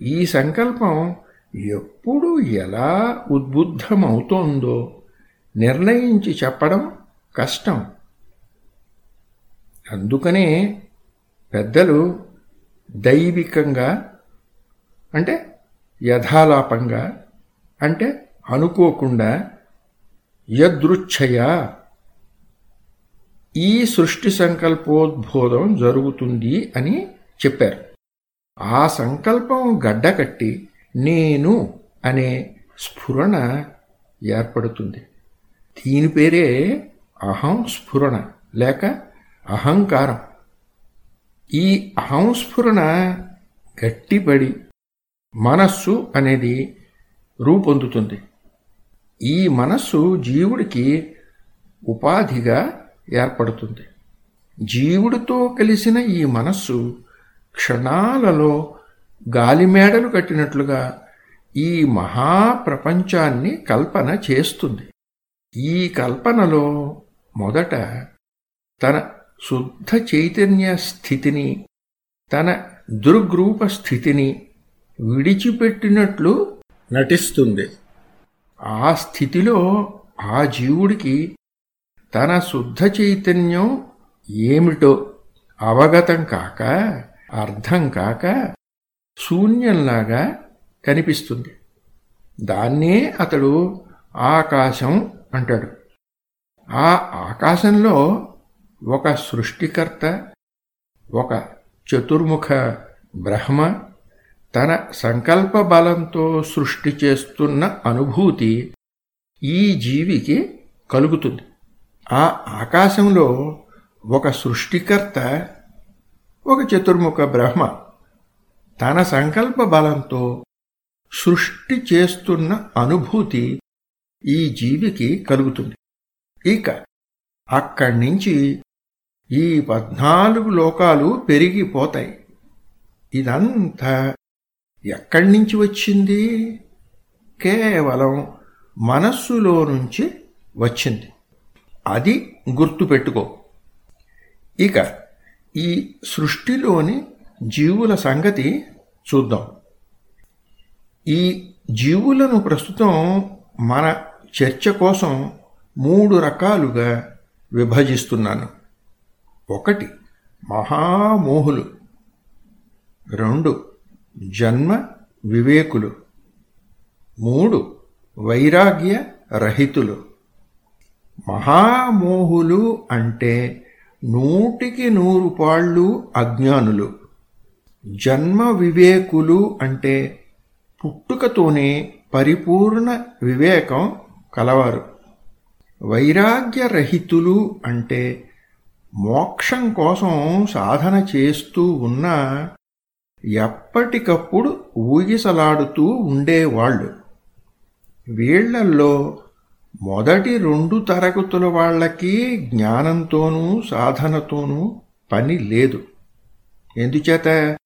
ఈ సంకల్పం ఎప్పుడు ఎలా ఉద్బుద్ధమవుతోందో నిర్ణయించి చెప్పడం కష్టం. అందుకనే పెద్దలు దైవికంగా అంటే యథాలాపంగా అంటే అనుకోకుండా యదృచ్ఛయ. ఈ సృష్టి సంకల్పోద్బోధం జరుగుతుంది అని చెప్పారు. ఆ సంకల్పం గడ్డకట్టి నేను అనే స్ఫురణ ఏర్పడుతుంది. దీని పేరే అహం స్ఫురణ లేక అహంకారం. ఈ అహం స్ఫురణ గట్టిపడి మనస్సు అనేది రూపొందుతుంది. ఈ మనస్సు జీవుడికి ఉపాధిగా ఏర్పడుతుంది. జీవుడితో కలిసిన ఈ మనస్సు క్షణాలలో గాలిమేడలు కట్టినట్లుగా ఈ మహాప్రపంచాన్ని కల్పన చేస్తుంది. ఈ కల్పనలో మొదట తన శుద్ధ చైతన్య స్థితిని తన దుర్గ్రూప స్థితిని విడిచిపెట్టినట్లు నటిస్తుంది. ఆ స్థితిలో ఆ జీవుడికి తన శుద్ధ చైతన్యం ఏమిటో అవగతం కాక అర్థం కాక శూన్యంలాగా కనిపిస్తుంది. దాన్నే అతడు ఆకాశం అంటాడు. ఆ ఆకాశంలో ఒక సృష్టికర్త ఒక చతుర్ముఖ బ్రహ్మ తన సంకల్ప బలంతో సృష్టి చేస్తున్న అనుభూతి ఈ జీవికి కలుగుతుంది. ఆ ఆకాశంలో ఒక సృష్టికర్త ఒక చతుర్ముఖ బ్రహ్మ తన సంకల్ప బలంతో సృష్టి చేస్తున్న అనుభూతి ఈ జీవికి కలుగుతుంది. ఇక అక్కడి నుంచి ఈ పద్నాలుగు లోకాలు పెరిగిపోతాయి. ఇదంతా ఎక్కడి నుంచి వచ్చింది? కేవలం మనస్సులో నుంచి వచ్చింది. అది గుర్తుపెట్టుకో ఇక ఈ సృష్టిలోని జీవుల సంగతి చూద్దాం. ఈ జీవులను ప్రస్తుతం మన చర్చ కోసం మూడు రకాలుగా విభజిస్తున్నాను. ఒకటి మహామోహులు. రెండు జన్మ వివేకులు. మూడు వైరాగ్య రహితులు. మహామోహులు అంటే నూటికి నూరు పాళ్ళు అజ్ఞానులు. జన్మ వివేకులు అంటే పుట్టుకతోనే పరిపూర్ణ వివేకం కలవారు. వైరాగ్య రహితులు అంటే మోక్షం కోసం సాధన చేస్తూ ఉన్న ఎప్పటికప్పుడు ఊగిసలాడుతూ ఉండేవాళ్ళు. వీళ్ళల్లో మొదటి రెండు తరగతుల వాళ్ళకి జ్ఞానంతోనూ సాధనతోనూ పని లేదు. ఎందుచేత?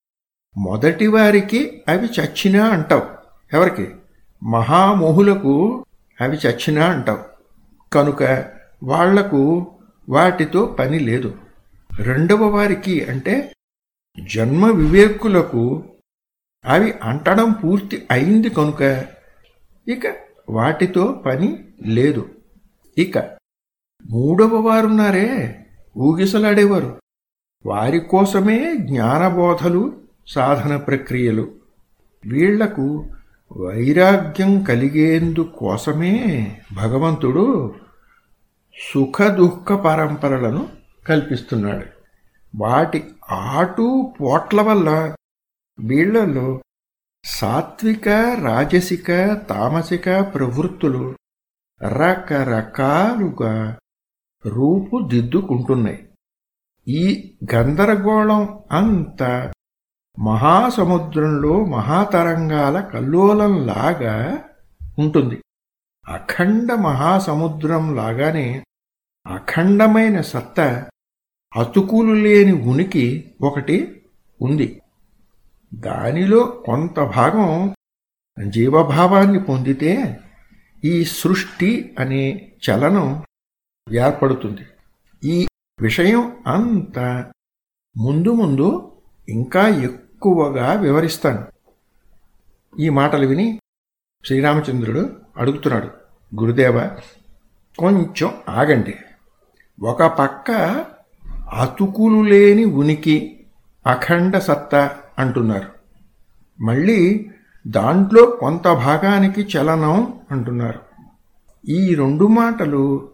మొదటి వారికి అవి చచ్చినా అంటావు. ఎవరికి? మహామోహులకు అవి చచ్చినా అంటావు. కనుక వాళ్ళకు వాటితో పని లేదు. రెండవ వారికి అంటే జన్మ వివేకులకు అవి అంటడం పూర్తి అయింది కనుక ఇక వాటితో పని లేదు. ఇక మూడవ వారున్నారే ఊగిసలాడేవారు. వారి కోసమే జ్ఞానబోధలు సాధన ప్రక్రియలు. వీళ్ళకు వైరాగ్యం కలిగేందుకోసమే భగవంతుడు సుఖ దుఃఖ పరంపరలను కల్పిస్తున్నాడు. వాటి ఆటు పోట్ల వల్ల వీళ్ళలో సాత్విక రాజసిక తామసిక ప్రవృత్తులు రకరకాలుగా రూపుదిద్దుకుంటున్నాయి. ఈ గందరగోళం అంతా మహాసముద్రంలో మహాతరంగాల కల్లోలంలాగా ఉంటుంది. అఖండ మహాసముద్రం లాగానే అఖండమైన సత్త అతుకులు లేని ఉనికి ఒకటి ఉంది. దానిలో కొంత భాగం జీవభావాన్ని పొందితే ఈ సృష్టి అనే చలనం ఏర్పడుతుంది. ఈ విషయం అంతా ముందు ముందు ఇంకా ఎక్కువగా వివరిస్తాను. ఈ మాటలు విని శ్రీరామచంద్రుడు అడుగుతున్నాడు గురుదేవ కొంచెం ఆగండి. ఒక పక్క అతుకులు లేని ఉనికి అఖండ సత్తా అంటున్నారు. మళ్ళీ దాంట్లో కొంత భాగానికి చలనం అంటున్నారు. ఈ రెండు మాటలు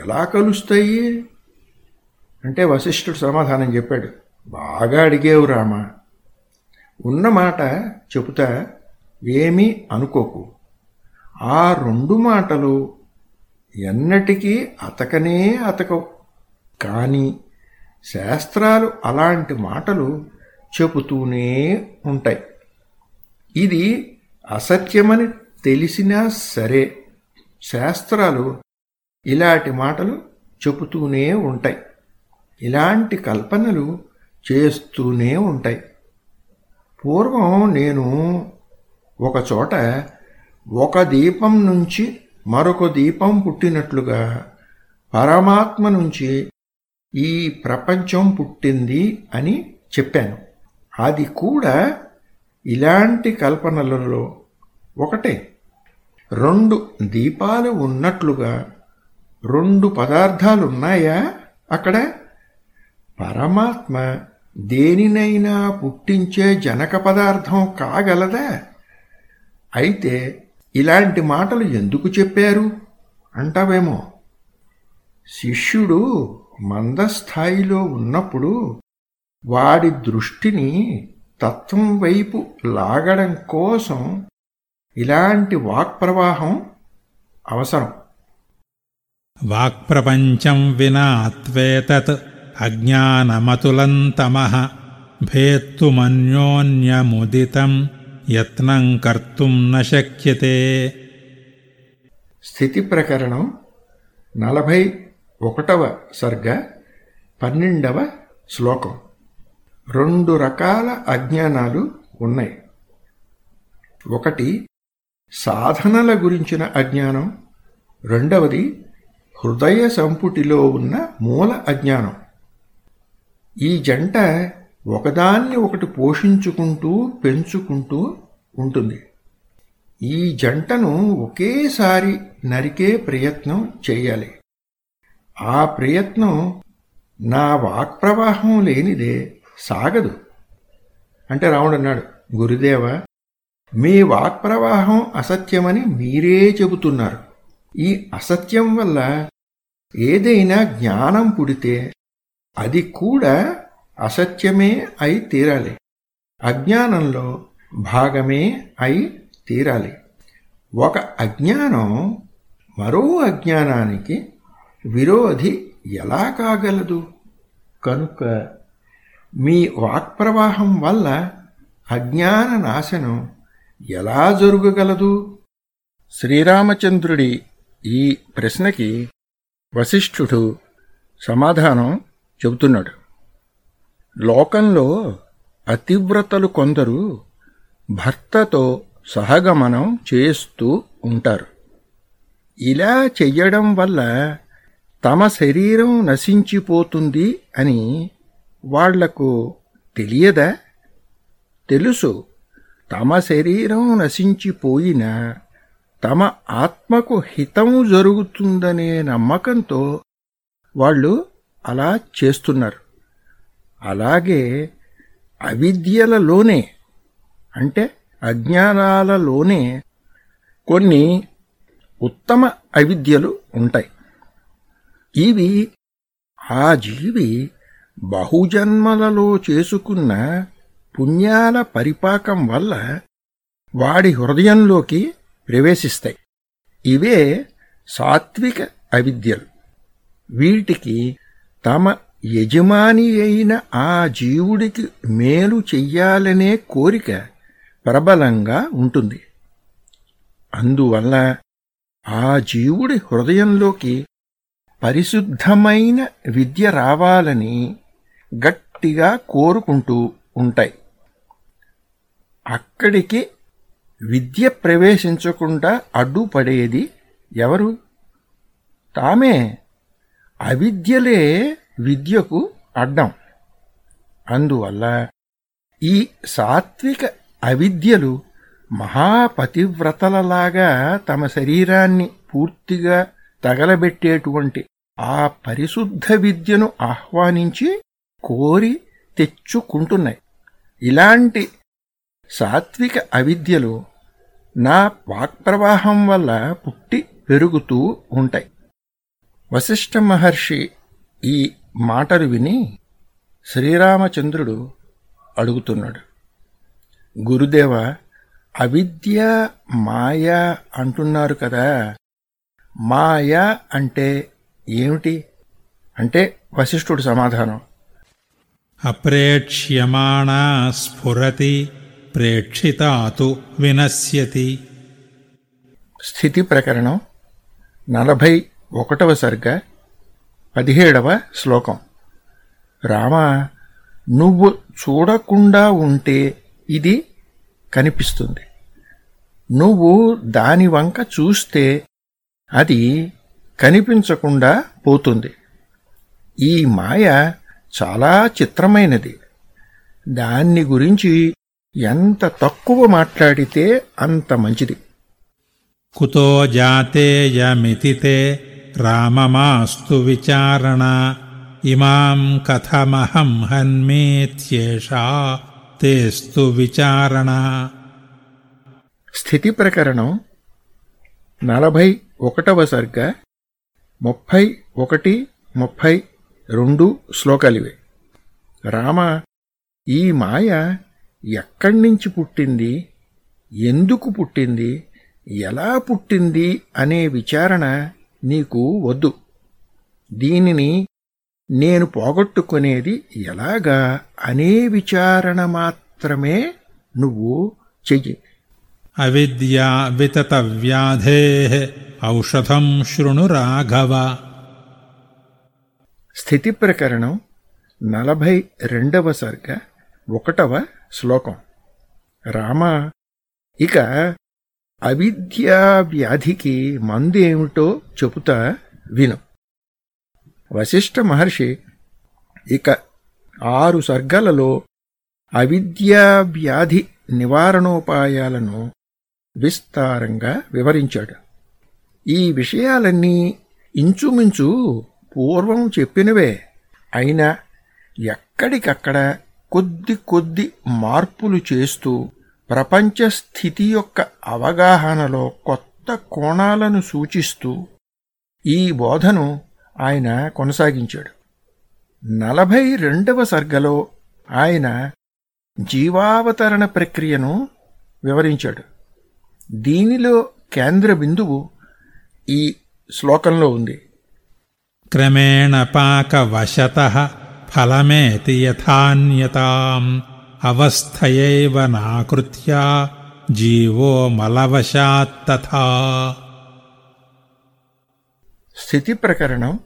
ఎలా కలుస్తాయి? అంటే వశిష్ఠుడు సమాధానం చెప్పాడు. బాగా అడిగేవు రామా. ఉన్న మాట చెబుతా ఏమీ అనుకోకు. ఆ రెండు మాటలు ఎన్నటికీ అతకనే అతకవు. కానీ శాస్త్రాలు అలాంటి మాటలు చెబుతూనే ఉంటాయి. ఇది అసత్యమని తెలిసినా సరే శాస్త్రాలు ఇలాంటి మాటలు చెబుతూనే ఉంటాయి. ఇలాంటి కల్పనలు చేస్తూనే ఉంటాయి. పూర్వం నేను ఒకచోట ఒక దీపం నుంచి మరొక దీపం పుట్టినట్లుగా పరమాత్మ నుంచి ఈ ప్రపంచం పుట్టింది అని చెప్పాను. అది కూడా ఇలాంటి కల్పనలలో ఒకటే. రెండు దీపాలు ఉన్నట్లుగా రెండు పదార్థాలున్నాయా అక్కడ? పరమాత్మ దేనినైనా పుట్టించే జనక పదార్థం కాగలదా? అయితే ఇలాంటి మాటలు ఎందుకు చెప్పారు? అంటావేమో. శిష్యుడు మందస్థాయిలో ఉన్నప్పుడు వాడి దృష్టిని తత్వం వైపు లాగడం కోసం ఇలాంటి వాక్ప్రవాహం అవసరం. వాక్ప్రపంచం వినాత్వేతత్ అజ్ఞానమతులం తమః భేత్తుమన్యోన్యముదితం యత్నం కర్తుం నశక్యతే స్థితి ప్రకరణం నలభై ఒకటవ సర్గ పన్నెండవ శ్లోకం. రెండు రకాల అజ్ఞానాలు ఉన్నాయి. ఒకటి సాధనల గురించిన అజ్ఞానం. రెండవది హృదయ సంపుటిలో ఉన్న మూల అజ్ఞానం. ఈ జంట ఒకదాన్ని ఒకటి పోషించుకుంటూ పెంచుకుంటూ ఉంటుంది. ఈ జంటను ఒకేసారి నరికే ప్రయత్నం చేయాలి. ఆ ప్రయత్నం నా వాక్ప్రవాహం లేనిదే సాగదు. అంటే రాముడు అన్నాడు గురుదేవ మీ వాక్ప్రవాహం అసత్యమని మీరే చెబుతున్నారు. ఈ అసత్యం వల్ల ఏదైనా జ్ఞానం పుడితే అది కూడా అసత్యమే అయి తీరాలి. అజ్ఞానంలో భాగమే అయి తీరాలి. ఒక అజ్ఞానం మరో అజ్ఞానానికి విరోధి ఎలా కాగలదు? కనుక మీ వాక్ప్రవాహం వల్ల అజ్ఞాన నాశనం ఎలా జరుగుగలదు? శ్రీరామచంద్రుడి ఈ ప్రశ్నకి వశిష్ఠుడు సమాధానం చెబుతున్నాడు. లోకంలో అతివ్రతలు కొందరు భర్తతో సహగమనం చేస్తూ ఉంటారు. ఇలా చెయ్యడం వల్ల తమ శరీరం నశించిపోతుంది అని వాళ్ళకు తెలియదా? తెలుసు. తమ శరీరం నశించిపోయినా తమ ఆత్మకు హితం జరుగుతుందనే నమ్మకంతో వాళ్ళు అలా చేస్తున్నారు. అలాగే అవిద్యలలోనే అంటే అజ్ఞానాలలోనే కొన్ని ఉత్తమ అవిద్యలు ఉంటాయి. ఇవి ఆ జీవి బహుజన్మలలో చేసుకున్న పుణ్యాల పరిపాకం వల్ల వాడి హృదయంలోకి ప్రవేశిస్తాయి. ఇవే సాత్విక అవిద్యలు. వీటికి తమ యజమాని అయిన ఆ జీవుడికి మేలు చెయ్యాలనే కోరిక ప్రబలంగా ఉంటుంది. అందువల్ల ఆ జీవుడి హృదయంలోకి పరిశుద్ధమైన విద్య రావాలని గట్టిగా కోరుకుంటూ ఉంటాయి. అక్కడికి విద్య ప్రవేశించకుండా అడ్డుపడేది ఎవరు? తామే. అవిద్యలే విద్యకు అడ్డం. అందువల్ల ఈ సాత్విక అవిద్యలు మహాపతివ్రతలలాగా తమ శరీరాన్ని పూర్తిగా తగలబెట్టేటువంటి ఆ పరిశుద్ధ విద్యను ఆహ్వానించి కోరి తెచ్చుకుంటున్నాయి. ఇలాంటి సాత్విక అవిద్యలు నా వాక్ప్రవాహం వల్ల పుట్టి పెరుగుతూ ఉంటాయి. వశిష్ఠ మహర్షి ఈ మాటలు విని శ్రీరామచంద్రుడు అడుగుతున్నాడు గురుదేవ అవిద్య మాయ అంటున్నారు కదా మాయ అంటే ఏమిటి? అంటే వశిష్ఠుడు సమాధానం. అప్రేక్ష్యమాణా స్ఫురతి ప్రేక్షితా తు వినశ్యతి. స్థితి ప్రకరణం నలభై ఒకటవ సర్గ పదిహేడవ శ్లోకం. రామ నువ్వు చూడకుండా ఉంటే ఇది కనిపిస్తుంది. నువ్వు దాని వంక చూస్తే అది కనిపించకుండా పోతుంది. ఈ మాయ చాలా చిత్రమైనది. దాన్ని గురించి ఎంత తక్కువ మాట్లాడితే అంత మంచిది. కుతో జాతేయమితి తే రామమాస్తు విచారణ. ఇమాం కథమహం హన్మేత్యేషా తేస్తు విచారణ. స్థితి ప్రకరణం నలభై ఒకటవ సర్గ ముప్పై ఒకటి ముప్పై రెండు శ్లోకాలివే. రామ ఈ మాయ ఎక్కడి నుంచి పుట్టింది? ఎందుకు పుట్టింది? ఎలా పుట్టింది? అనే విచారణ నీకు వద్దు. దీనిని నేను పోగొట్టుకునేది ఎలాగా? అనే విచారణ మాత్రమే నువ్వు చెయ్యి. అవిద్యా వితత వ్యాధే ఔషధం శృణు రాఘవ. స్థితి ప్రకరణం నలభై రెండవ సర్గ ఒకటవ శ్లోకం. రామ ఇక అవిద్యా వ్యాధికి మందేమిటో చెబుతా విను. వశిష్ఠ మహర్షి ఇక ఆరు సర్గలలో అవిద్యా వ్యాధి నివారణోపాయాలను విస్తారంగా వివరించాడు. ఈ విషయాలన్నీ ఇంచుమించు పూర్వం చెప్పినవే. అయినా ఎక్కడికక్కడ కొద్ది కొద్ది మార్పులు చేస్తూ ప్రపంచ స్థితి యొక్క అవగాహనలో కొత్త కోణాలను సూచిస్తూ ఈ బోధను ఆయన కొనసాగించాడు. నలభై రెండవ సర్గలో ఆయన జీవావతరణ ప్రక్రియను వివరించాడు. దీనిలో కేంద్ర బిందువు ఈ శ్లోకంలో ఉంది. క్రమేణ పాకవశత ఫలమేతి యథాన్యతాం అవస్థయైవ నాకృత్యా జీవో మలవశాత్తథా స్థితి ప్రకరణం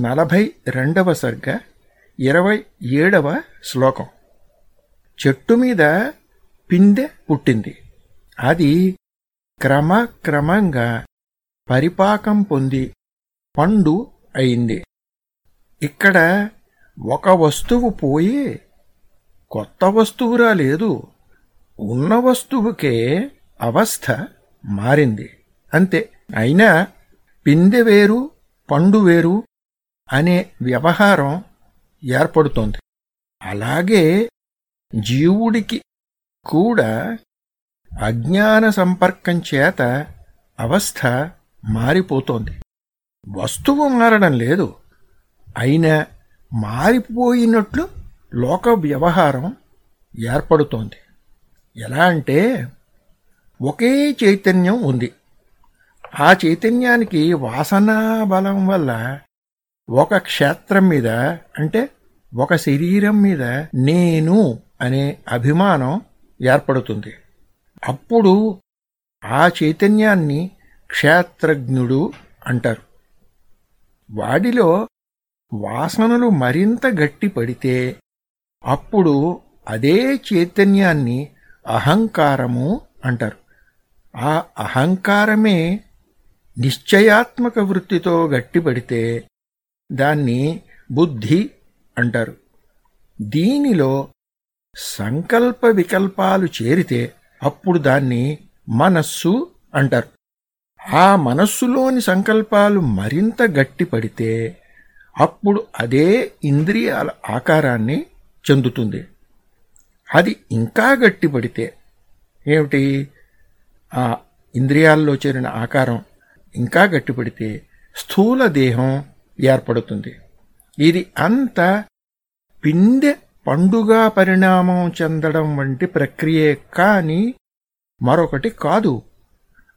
నలభై రెండవ సర్గ ఇరవై ఏడవ శ్లోకం. చెట్టు మీద పిందె పుట్టింది. అది క్రమక్రమంగా పరిపాకం పొంది పండు అయింది. ఇక్కడ ఒక వస్తువు పోయి కొత్త వస్తువు రాలేదు ఉన్న వస్తువుకే అవస్థ మారింది. అంతే. అయినా పిందె వేరు పండు వేరు అనే వ్యవహారం ఏర్పడుతోంది. అలాగే జీవుడికి కూడా అజ్ఞాన సంపర్కం చేత అవస్థ మారిపోతోంది. వస్తువు మారడం లేదు. అయినా మారిపోయినట్లు లోక వ్యవహారం ఏర్పడుతోంది. ఎలా అంటే ఒకే చైతన్యం ఉంది. ఆ చైతన్యానికి వాసనా బలం వల్ల ఒక క్షేత్రం మీద అంటే ఒక శరీరం మీద నేను అనే అభిమానం ఏర్పడుతుంది. అప్పుడు ఆ చైతన్యాన్ని క్షేత్రజ్ఞుడు అంటారు. వాడిలో వాసనలు మరింత గట్టిపడితే అప్పుడు అదే చైతన్యాన్ని అహంకారము అంటారు. ఆ అహంకారమే నిశ్చయాత్మక వృత్తితో గట్టిపడితే దాన్ని బుద్ధి అంటారు. దీనిలో సంకల్ప వికల్పాలు చేరితే అప్పుడు దాన్ని మనస్సు అంటారు. ఆ మనస్సులోని సంకల్పాలు మరింత గట్టిపడితే అప్పుడు అదే ఇంద్రియాల ఆకారాన్ని చెందుతుంది. అది ఇంకా గట్టిపడితే ఏమిటి? ఆ ఇంద్రియాల్లో చేరిన ఆకారం ఇంకా గట్టిపడితే స్థూల దేహం ఏర్పడుతుంది. ఇది అంత పిందె పండుగా పరిణామం చెందడం వంటి ప్రక్రియే కానీ మరొకటి కాదు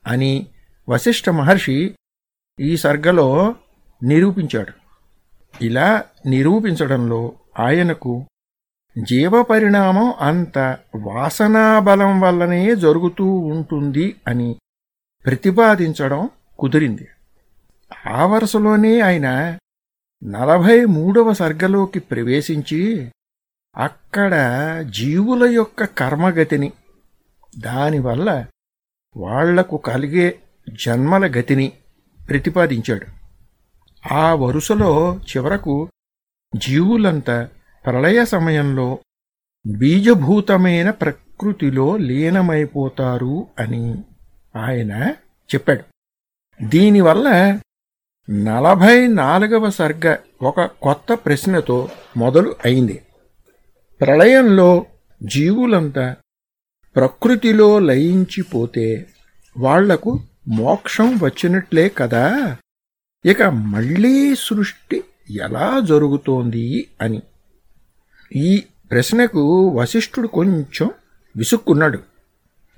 అని వశిష్ఠ మహర్షి ఈ సర్గలో నిరూపించాడు. ఇలా నిరూపించడంలో ఆయనకు జీవ పరిణామం అంత వాసనాబలం వల్లనే జరుగుతూ ఉంటుంది అని ప్రతిపాదించడం కుదిరింది. ఆ వరుసలోనే ఆయన నలభై మూడవ సర్గలోకి ప్రవేశించి అక్కడ జీవుల యొక్క కర్మగతిని దానివల్ల వాళ్ళకు కలిగే జన్మల గతిని ప్రతిపాదించాడు. ఆ వరుసలో చివరకు జీవులంతా ప్రళయ సమయంలో బీజభూతమైన ప్రకృతిలో లీనమైపోతారు అని ఆయన చెప్పాడు. దీనివల్ల నలభై నాలుగవ సర్గ ఒక కొత్త ప్రశ్నతో మొదలు అయింది. ప్రళయంలో జీవులంతా ప్రకృతిలో లయించిపోతే వాళ్ళకు మోక్షం వచ్చినట్లే కదా. ఇక మళ్ళీ సృష్టి ఎలా జరుగుతోంది అని. ఈ ప్రశ్నకు వశిష్ఠుడు కొంచెం విసుక్కున్నాడు.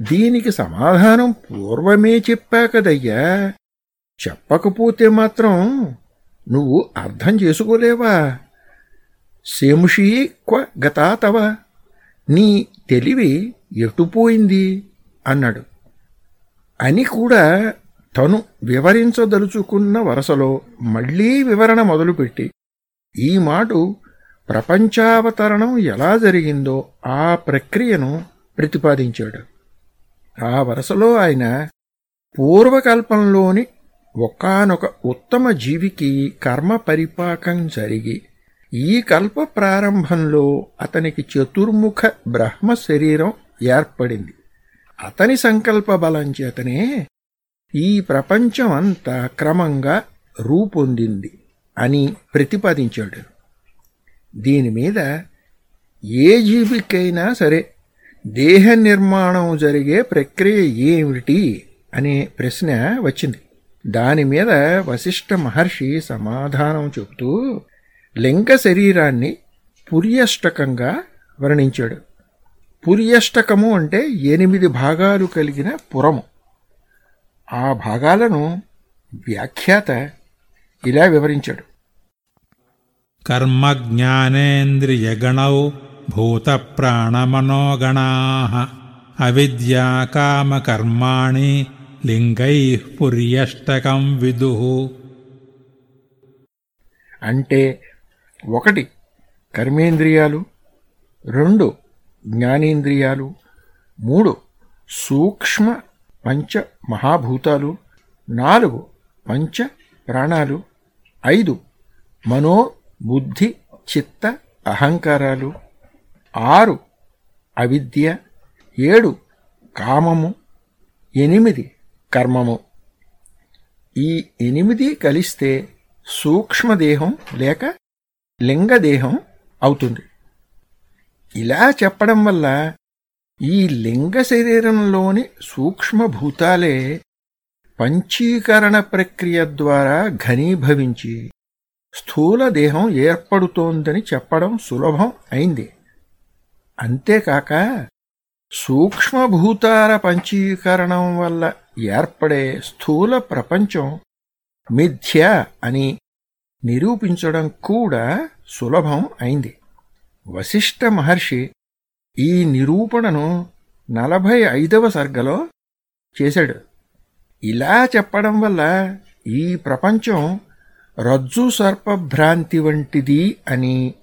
దీనికి సమాధానం పూర్వమే చెప్పా కదయ్యా. చెప్పకపోతే మాత్రం నువ్వు అర్థం చేసుకోలేవా? సేముషీ క్వ గతా తవ నీ తెలివి ఎటుపోయింది? అన్నాడు. అని కూడా తను వివరించదలుచుకున్న వరసలో మళ్ళీ వివరణ మొదలుపెట్టి ఈ మాటు ప్రపంచావతరణం ఎలా జరిగిందో ఆ ప్రక్రియను ప్రతిపాదించాడు. ఆ వరసలో ఆయన పూర్వకల్పంలోని ఒకానొక ఉత్తమ జీవికి కర్మ పరిపాకం జరిగి ఈ కల్ప ప్రారంభంలో అతనికి చతుర్ముఖ బ్రహ్మ శరీరం ఏర్పడింది. అతని సంకల్ప బలం చేతనే ఈ ప్రపంచం అంతా క్రమంగా రూపొందింది అని ప్రతిపాదించాడు. దీని మీద ఏ జీవికైనా సరే దేహ నిర్మాణం జరిగే ప్రక్రియ ఏమిటి అనే ప్రశ్న వచ్చింది. దాని మీద వశిష్ఠ మహర్షి సమాధానం చెబుతూ లింగ శరీరాన్ని పుర్యష్టకంగా వర్ణించాడు. పుర్యష్టకము అంటే ఎనిమిది భాగాలు కలిగిన పురము. ఆ భాగాలను వ్యాఖ్యాత ఇలా వివరించాడు. కర్మజ్ఞానేంద్రియగణౌ భూతప్రాణమనోగణా అవిద్యాకామకర్మాణి లింగై పుర్యష్టకం విదు. అంటే ఒకటి కర్మేంద్రియాలు రెండు జ్ఞానేంద్రియాలు. మూడు సూక్ష్మ పంచ మహాభూతాలు. నాలుగు పంచ ప్రాణాలు. ఐదు మనో బుద్ధి చిత్త అహంకారాలు. ఆరు అవిద్య. ఏడు కామము. ఎనిమిది కర్మము. ఈ ఎనిమిది కలిస్తే సూక్ష్మదేహం లేక లింగదేహం అవుతుంది. ఇలా చెప్పడం వల్ల ఈ లింగ శరీరంలోని సూక్ష్మభూతాలే పంచీకరణ ప్రక్రియ ద్వారా ఘనీభవించి స్థూల దేహం ఏర్పడుతోందని చెప్పడం సులభం అయింది. అంతేకాక సూక్ష్మభూతాల పంచీకరణం వల్ల ఏర్పడే స్థూల ప్రపంచం మిథ్య అని నిరూపించడం కూడా సులభం అయింది. వశిష్ఠ మహర్షి ఈ నిరూపణను నలభై ఐదవ సర్గలో చేశాడు. ఇలా చెప్పడం వల్ల ఈ ప్రపంచం రజ్జు సర్పభ్రాంతి వంటిది అని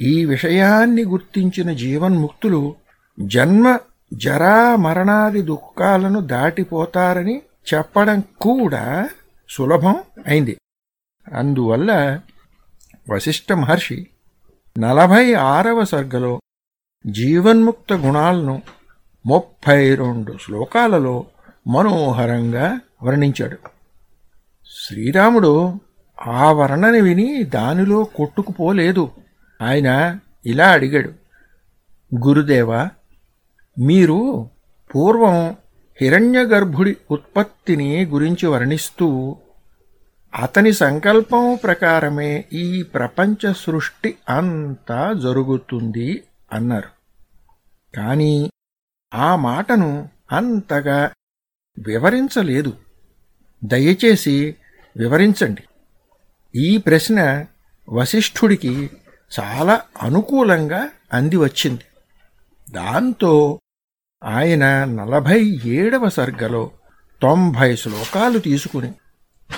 ఈ విషయాన్ని గుర్తించిన జీవన్ముక్తులు జన్మ జరా మరణాది దుఃఖాలను దాటిపోతారని చెప్పడం కూడా సులభం అయింది. అందువల్ల వశిష్ఠ మహర్షి నలభై ఆరవ సర్గలో జీవన్ముక్త గుణాలను ముప్పై రెండు శ్లోకాలలో మనోహరంగా వర్ణించాడు. శ్రీరాముడు ఆ వర్ణన విని దానిలో కొట్టుకుపోలేదు. ఆయన ఇలా అడిగాడు గురుదేవా మీరు పూర్వం హిరణ్యగర్భుడి ఉత్పత్తిని గురించి వర్ణిస్తూ అతని సంకల్పం ప్రకారమే ఈ ప్రపంచ సృష్టి అంతా జరుగుతుంది అన్నారు. కానీ ఆ మాటను అంతగా వివరించలేదు. దయచేసి వివరించండి. ఈ ప్రశ్న వశిష్ఠుడికి చాలా అనుకూలంగా అంది వచ్చింది. దాంతో ఆయన నలభై ఏడవ సర్గలో తొంభై శ్లోకాలు తీసుకుని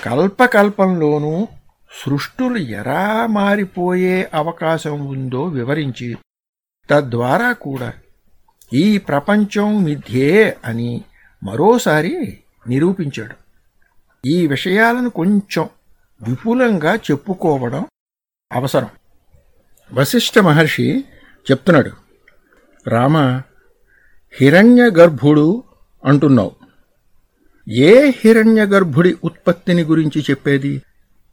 కల్పకల్పంలోనూ సృష్టులు ఎలా మారిపోయే అవకాశం ఉందో వివరించి తద్వారా కూడా ఈ ప్రపంచం మిథ్యే అని మరోసారి నిరూపించాడు. ఈ విషయాలను కొంచెం విపులంగా చెప్పుకోవడం అవసరం. వశిష్ఠ మహర్షి చెప్తున్నాడు రామ హిరణ్య గర్భుడు అంటున్నావు. ఏ హిరణ్య గర్భుడి ఉత్పత్తిని గురించి చెప్పేది?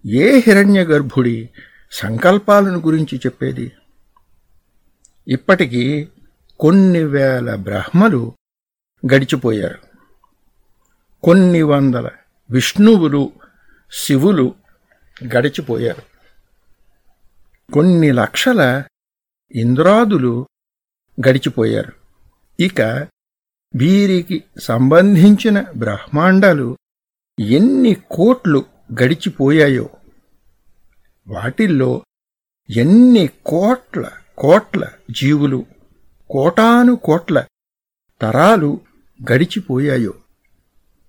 ఏ హిరణ్య గర్భుడి సంకల్పాలను గురించి చెప్పేది? ఇప్పటికీ కొన్ని వేల బ్రహ్మలు గడిచిపోయారు. కొన్ని వందల విష్ణువులు శివులు గడిచిపోయారు. కొన్ని లక్షల ఇంద్రాదులు గడిచిపోయారు. ఇక వీరికి సంబంధించిన బ్రహ్మాండాలు ఎన్ని కోట్లు గడిచిపోయాయో వాటిల్లో ఎన్ని కోట్ల కోట్ల జీవులు కోటాను కోట్ల తరాలు గడిచిపోయాయో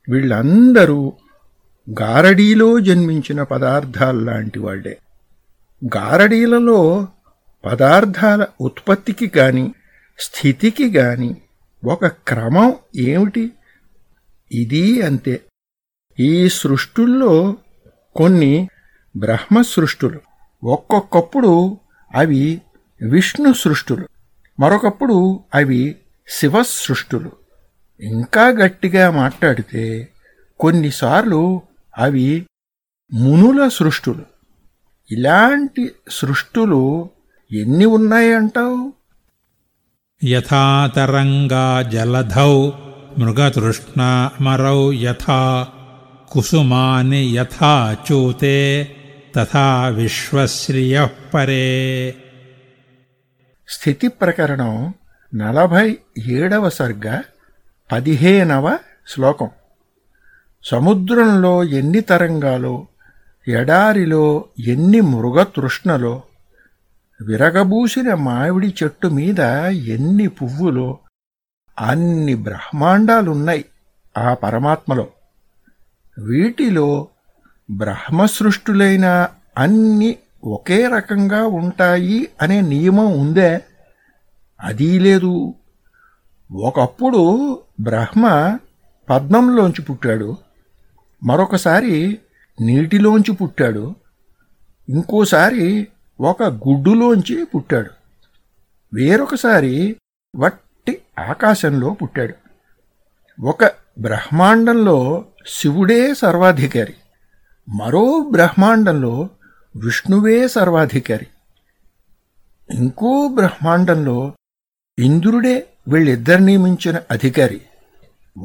వీళ్ళందరూ గారడీలో జన్మించిన పదార్థాల్లాంటి వాళ్ళే గారడీలలో పదార్థాల ఉత్పత్తికి గాని స్థితికి గాని ఒక క్రమం ఏమిటి? ఇది అంతే. ఈ సృష్టుల్లో కొన్ని బ్రహ్మ సృష్టులు. ఒక్కొక్కప్పుడు అవి విష్ణు సృష్టులు. మరొకప్పుడు అవి శివ సృష్టులు. ఇంకా గట్టిగా మాట్లాడితే కొన్నిసార్లు అవి మునుల సృష్టులు. ఇలాంటి సృష్టులు ఎన్ని ఉన్నాయంటావు? యథా తరంగా జలధౌ మృగతృష్ణామరౌ యథా కుసుమాని యథా చూతే తథా విశ్వశ్రియ పరే. స్థితి ప్రకరణం నలభై ఏడవ సర్గ పదిహేనవ శ్లోకం. సముద్రంలో ఎన్ని తరంగాలో ఎడారిలో ఎన్ని మృగతృష్ణలో విరగబూసిన మామిడి చెట్టు మీద ఎన్ని పువ్వులో అన్ని బ్రహ్మాండాలున్నాయి ఆ పరమాత్మలో. వీటిలో బ్రహ్మసృష్టులైన అన్ని ఒకే రకంగా ఉంటాయి అనే నియమం ఉందే? అదీ లేదు. ఒకప్పుడు బ్రహ్మ పద్మంలోంచి పుట్టాడు. మరొకసారి నీటిలోంచి పుట్టాడు. ఇంకోసారి ఒక గుడ్డులోంచి పుట్టాడు. వేరొకసారి వట్టి ఆకాశంలో పుట్టాడు. ఒక బ్రహ్మాండంలో శివుడే సర్వాధికారి. మరో బ్రహ్మాండంలో విష్ణువే సర్వాధికారి. ఇంకో బ్రహ్మాండంలో ఇంద్రుడే వీళ్ళిద్దరినీ మించిన అధికారి.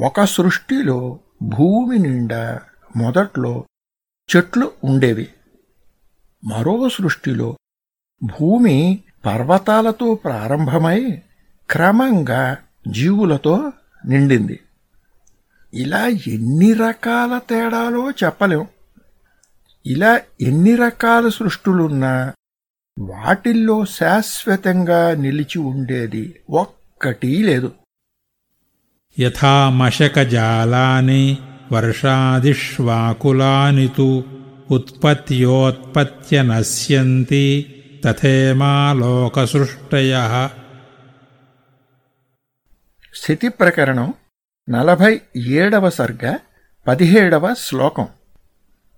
ఒక సృష్టిలో భూమి నిండా మొదట్లో చెట్లు ఉండేవి. మరో సృష్టిలో భూమి పర్వతాలతో ప్రారంభమై క్రమంగా జీవులతో నిండింది. ఇలా ఎన్ని రకాల తేడాలో చెప్పలేం. ఇలా ఎన్ని రకాల సృష్టులున్నా వాటిల్లో శాశ్వతంగా నిలిచి ఉండేది ఒక్కటీ లేదు. యథామశకజాలాని వర్షాదిష్వాకులాని తు ఉత్పత్యోత్పత్త్యనశ్యంతి తథేమాలోకసృష్టయ. స్థితి ప్రకరణం నలభై ఏడవ సర్గ పదిహేడవ శ్లోకం.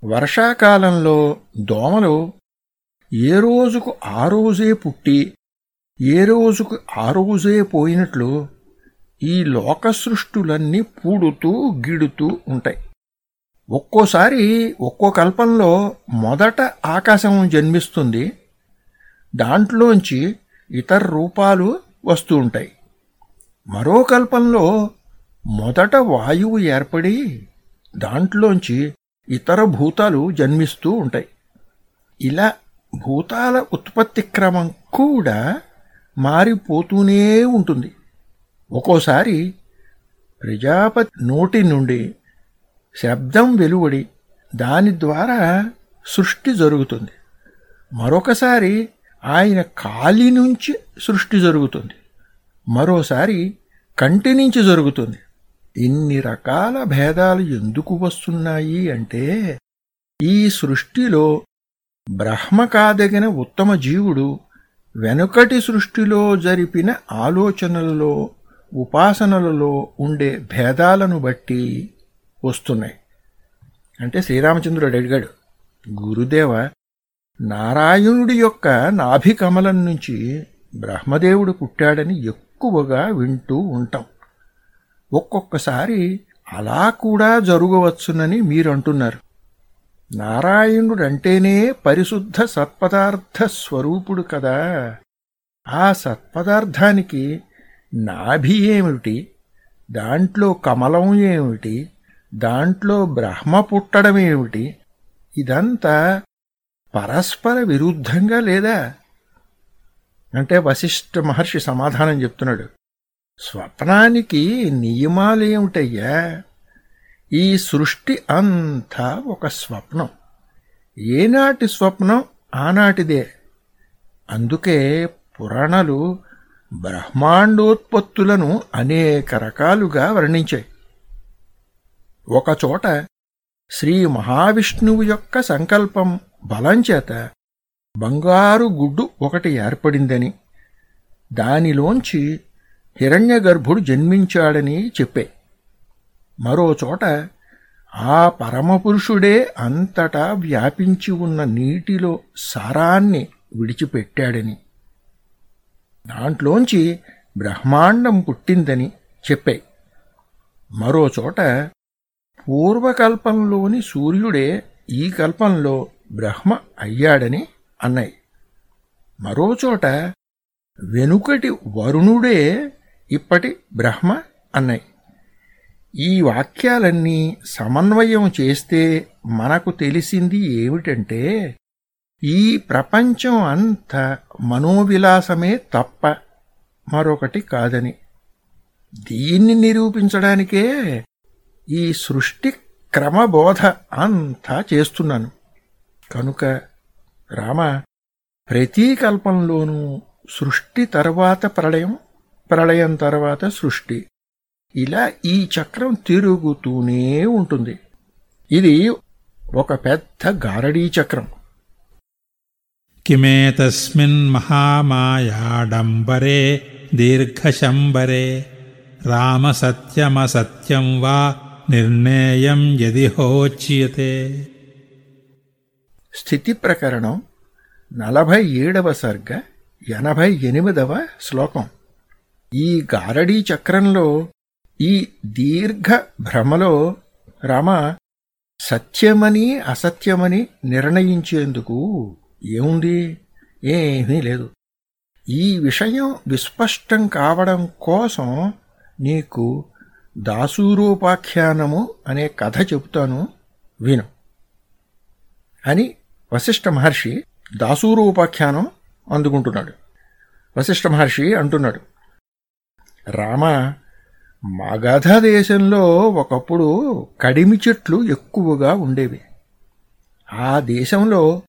వర్షాకాలంలో దోమలు ఏ రోజుకు ఆ రోజే పుట్టి ఏ రోజుకు ఆ రోజే పోయినట్లు ఈ లోక సృష్టులన్నీ పూడుతూ గిడుతూ ఉంటాయి. ఒక్కోసారి ఒక్కో కల్పంలో మొదట ఆకాశం జన్మిస్తుంది దాంట్లోంచి ఇతర రూపాలు వస్తూ ఉంటాయి. మరో కల్పంలో మొదట వాయువు ఏర్పడి దాంట్లోంచి ఇతర భూతాలు జన్మిస్తూ ఉంటాయి. ఇలా భూతాల ఉత్పత్తి క్రమం కూడా మారిపోతూనే ఉంటుంది. ఒక్కోసారి ప్రజాపతి నోటి నుండి శబ్దం వెలువడి దాని ద్వారా సృష్టి జరుగుతుంది. మరొకసారి ఆయన కాలి నుంచి సృష్టి జరుగుతుంది. మరోసారి కంటి నుంచి జరుగుతుంది. ఇన్ని రకాల భేదాలు ఎందుకు వస్తున్నాయి అంటే ఈ సృష్టిలో బ్రహ్మ కాదగిన ఉత్తమ జీవుడు వెనుకటి సృష్టిలో జరిపిన ఆలోచనలలో ఉపాసనలలో ఉండే భేదాలను బట్టి వస్తున్నాయి. అంటే శ్రీరామచంద్రుడు అడిగాడు గురుదేవ నారాయణుడి యొక్క నాభికమలం నుంచి బ్రహ్మదేవుడు పుట్టాడని ఎక్కువగా వింటూ ఉంటాం. ఒక్కొక్కసారి అలా కూడా జరగవచ్చునని మీరంటున్నారు. నారాయణుడంటేనే పరిశుద్ధ సత్పదార్థ స్వరూపుడు కదా. ఆ సత్పదార్థానికి నాభి ఏమిటి? దాంట్లో కమలం ఏమిటి? దాంట్లో బ్రహ్మ పుట్టడమేమిటి? ఇదంతా పరస్పర విరుద్ధంగా లేదా? అంటే వశిష్ఠ మహర్షి సమాధానం చెప్తున్నాడు. స్వప్నానికి నియమాలేమిటయ్యా? ఈ సృష్టి అంతా ఒక స్వప్నం. ఏనాటి స్వప్నం ఆనాటిదే. అందుకే పురాణాలు బ్రహ్మాండోత్పత్తులను అనేక రకాలుగా వర్ణించాయి. ఒకచోట శ్రీ మహావిష్ణువు యొక్క సంకల్పం బలంచేత బంగారు గుడ్డు ఒకటి ఏర్పడిందని దానిలోంచి హిరణ్యగర్భుడు జన్మించాడని చెప్పే. మరోచోట ఆ పరమపురుషుడే అంతటా వ్యాపించి ఉన్న నీటిలో సారాన్ని విడిచిపెట్టాడని దాంట్లోంచి బ్రహ్మాండం పుట్టిందని చెప్పాయి మరోచోట పూర్వకల్పంలోని సూర్యుడే ఈ కల్పంలో బ్రహ్మ అయ్యాడని అన్నాయి మరోచోట వెనుకటి వరుణుడే ఇప్పటి బ్రహ్మ అన్నాయి ఈ వాక్యాలన్నీ సమన్వయం చేస్తే మనకు తెలిసింది ఏమిటంటే ఈ ప్రపంచం అంత మనోవిలాసమే తప్ప మరొకటి కాదని. దీన్ని నిరూపించడానికే ఈ సృష్టి క్రమబోధ అంతా చేస్తున్నాను. కనుక రామ ప్రతీ కల్పంలోనూ సృష్టి తర్వాత ప్రళయం ప్రళయం తర్వాత సృష్టి. ఇలా ఈ చక్రం తిరుగుతూనే ఉంటుంది. ఇది ఒక పెద్ద గారడీ చక్రం. కిమేతస్మిన్ మహామాయాడంబరే దీర్ఘశంబరే రామసత్యమసత్యం వా నిర్ణేయం ఎది హోచ్యతే. స్థితి ప్రకరణం నలభై ఏడవ సర్గ ఎనభై ఎనిమిదవ శ్లోకం. ఈ గారడీ చక్రంలో ఈ దీర్ఘ భ్రమలో రమ సత్యమని అసత్యమని నిర్ణయించేందుకు ఏముంది? ఏమీ లేదు. ఈ విషయం విస్పష్టం కావడం కోసం నీకు దాసూరోపాఖ్యానము అనే కథ చెబుతాను విను. అని వశిష్ఠ మహర్షి దాసూరు ఉపాఖ్యానం అందుకుంటున్నాడు. వశిష్ఠ మహర్షి అంటున్నాడు రామ మగధ దేశంలో ఒకప్పుడు కడిమి చెట్లు ఎక్కువగా ఉండేవి. ఆ దేశంలో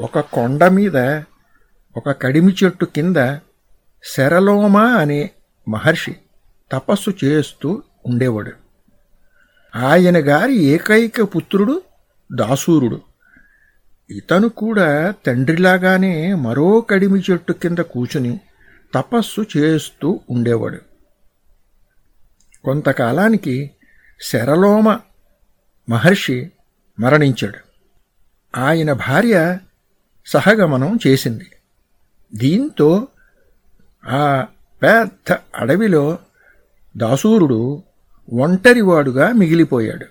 ఒక కొండ మీద ఒక కడిమి చెట్టు కింద శరలోమ అనే మహర్షి తపస్సు చేస్తూ ఉండేవాడు. ఆయన గారి ఏకైక పుత్రుడు దాసూరుడు. ఇతను కూడా తండ్రిలాగానే మరో కడిమి చెట్టు కింద కూచుని తపస్సు చేస్తూ ఉండేవాడు. కొంతకాలానికి శరలోమ మహర్షి మరణించాడు. ఆయన భార్య సహగమనం చేసింది. దీంతో ఆ పెద్ద అడవిలో దాసూరుడు ఒంటరివాడుగా మిగిలిపోయాడు.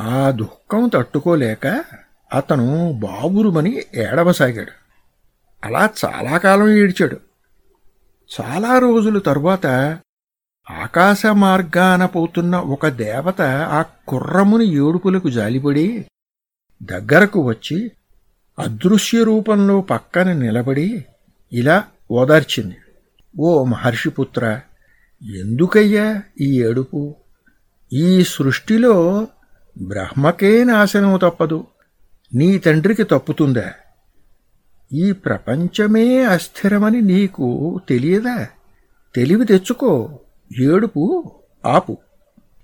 ఆ దుఃఖం తట్టుకోలేక అతను బాబురుమని ఏడవసాగాడు. అలా చాలా కాలం ఏడ్చాడు. చాలా రోజుల తరువాత ఆకాశ మార్గాన పోతున్న ఒక దేవత ఆ కుర్రముని ఏడుపులకు జాలిపడి దగ్గరకు వచ్చి అదృశ్య రూపంలో పక్కన నిలబడి ఇలా ఓదార్చింది. ఓ మహర్షిపుత్ర ఎందుకయ్యా ఈ ఏడుపు? ఈ సృష్టిలో బ్రహ్మకే నాశనం తప్పదు. నీ తండ్రికి తప్పుతుందా? ఈ ప్రపంచమే అస్థిరమని నీకు తెలియదా? తెలివి తెచ్చుకో ఏడుపు ఆపు.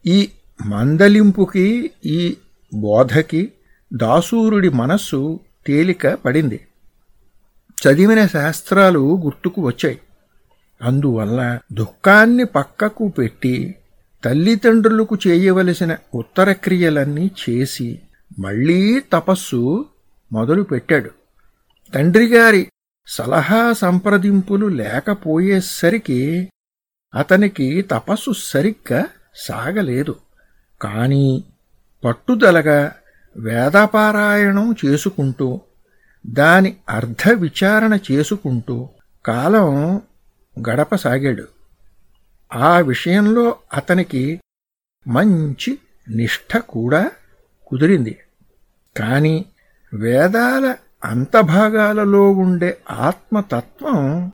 ఈ మందలింపుకి ఈ బోధకి దాసూరుడి మనస్సు తేలిక పడింది. చదివిన శాస్త్రాలు గుర్తుకు వచ్చాయి. అందువల్ల దుఃఖాన్ని పక్కకు పెట్టి తల్లిదండ్రులకు చేయవలసిన ఉత్తర క్రియలన్నీ చేసి మళ్ళీ తపస్సు మొదలుపెట్టాడు తండ్రిగారి సలహా సంప్రదింపులు లేకపోయేసరికి అతనికి తపస్సు సరిగ్గా సాగలేదు. కానీ పట్టుదలగా వేదపారాయణం చేసుకుంటూ దాని అర్ధ విచారణ చేసుకుంటూ కాలం గడపసాగాడు. ఆ విషయంలో అతనికి మంచి నిష్ఠ కూడా కుదిరింది. కాని వేదాల అంతభాగాలలో ఉండే ఆత్మతత్వం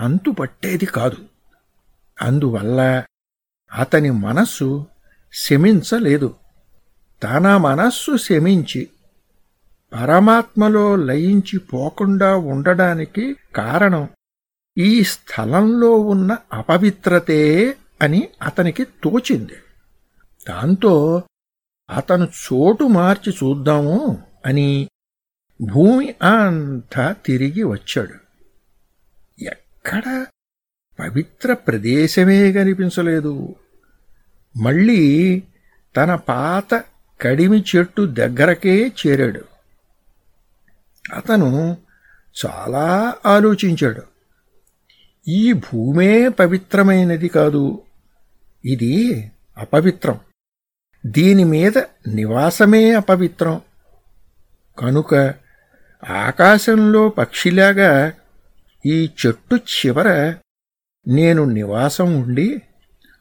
అంతుపట్టేది కాదు. అందువల్ల అతని మనస్సు శమించలేదు. తన మనస్సు శమించి పరమాత్మలో లయించి పోకుండా ఉండడానికి కారణం ఈ స్థలంలో ఉన్న అపవిత్రతే అని అతనికి తోచింది. దాంతో అతను చోటు మార్చి చూద్దాము అని భూమి అంతా తిరిగి వచ్చాడు. ఎక్కడ పవిత్ర ప్రదేశమే కనిపించలేదు. మళ్ళీ తన పాత కడిమి చెట్టు దగ్గరకే చేరాడు. అతను చాలా ఆలోచించాడు. ఈ భూమే పవిత్రమైనది కాదు. ఇది అపవిత్రం. దీని మీద నివాసమే అపవిత్రం. కనుక ఆకాశంలో పక్షిలాగా ఈ చెట్టు చివర నేను నివాసం ఉండి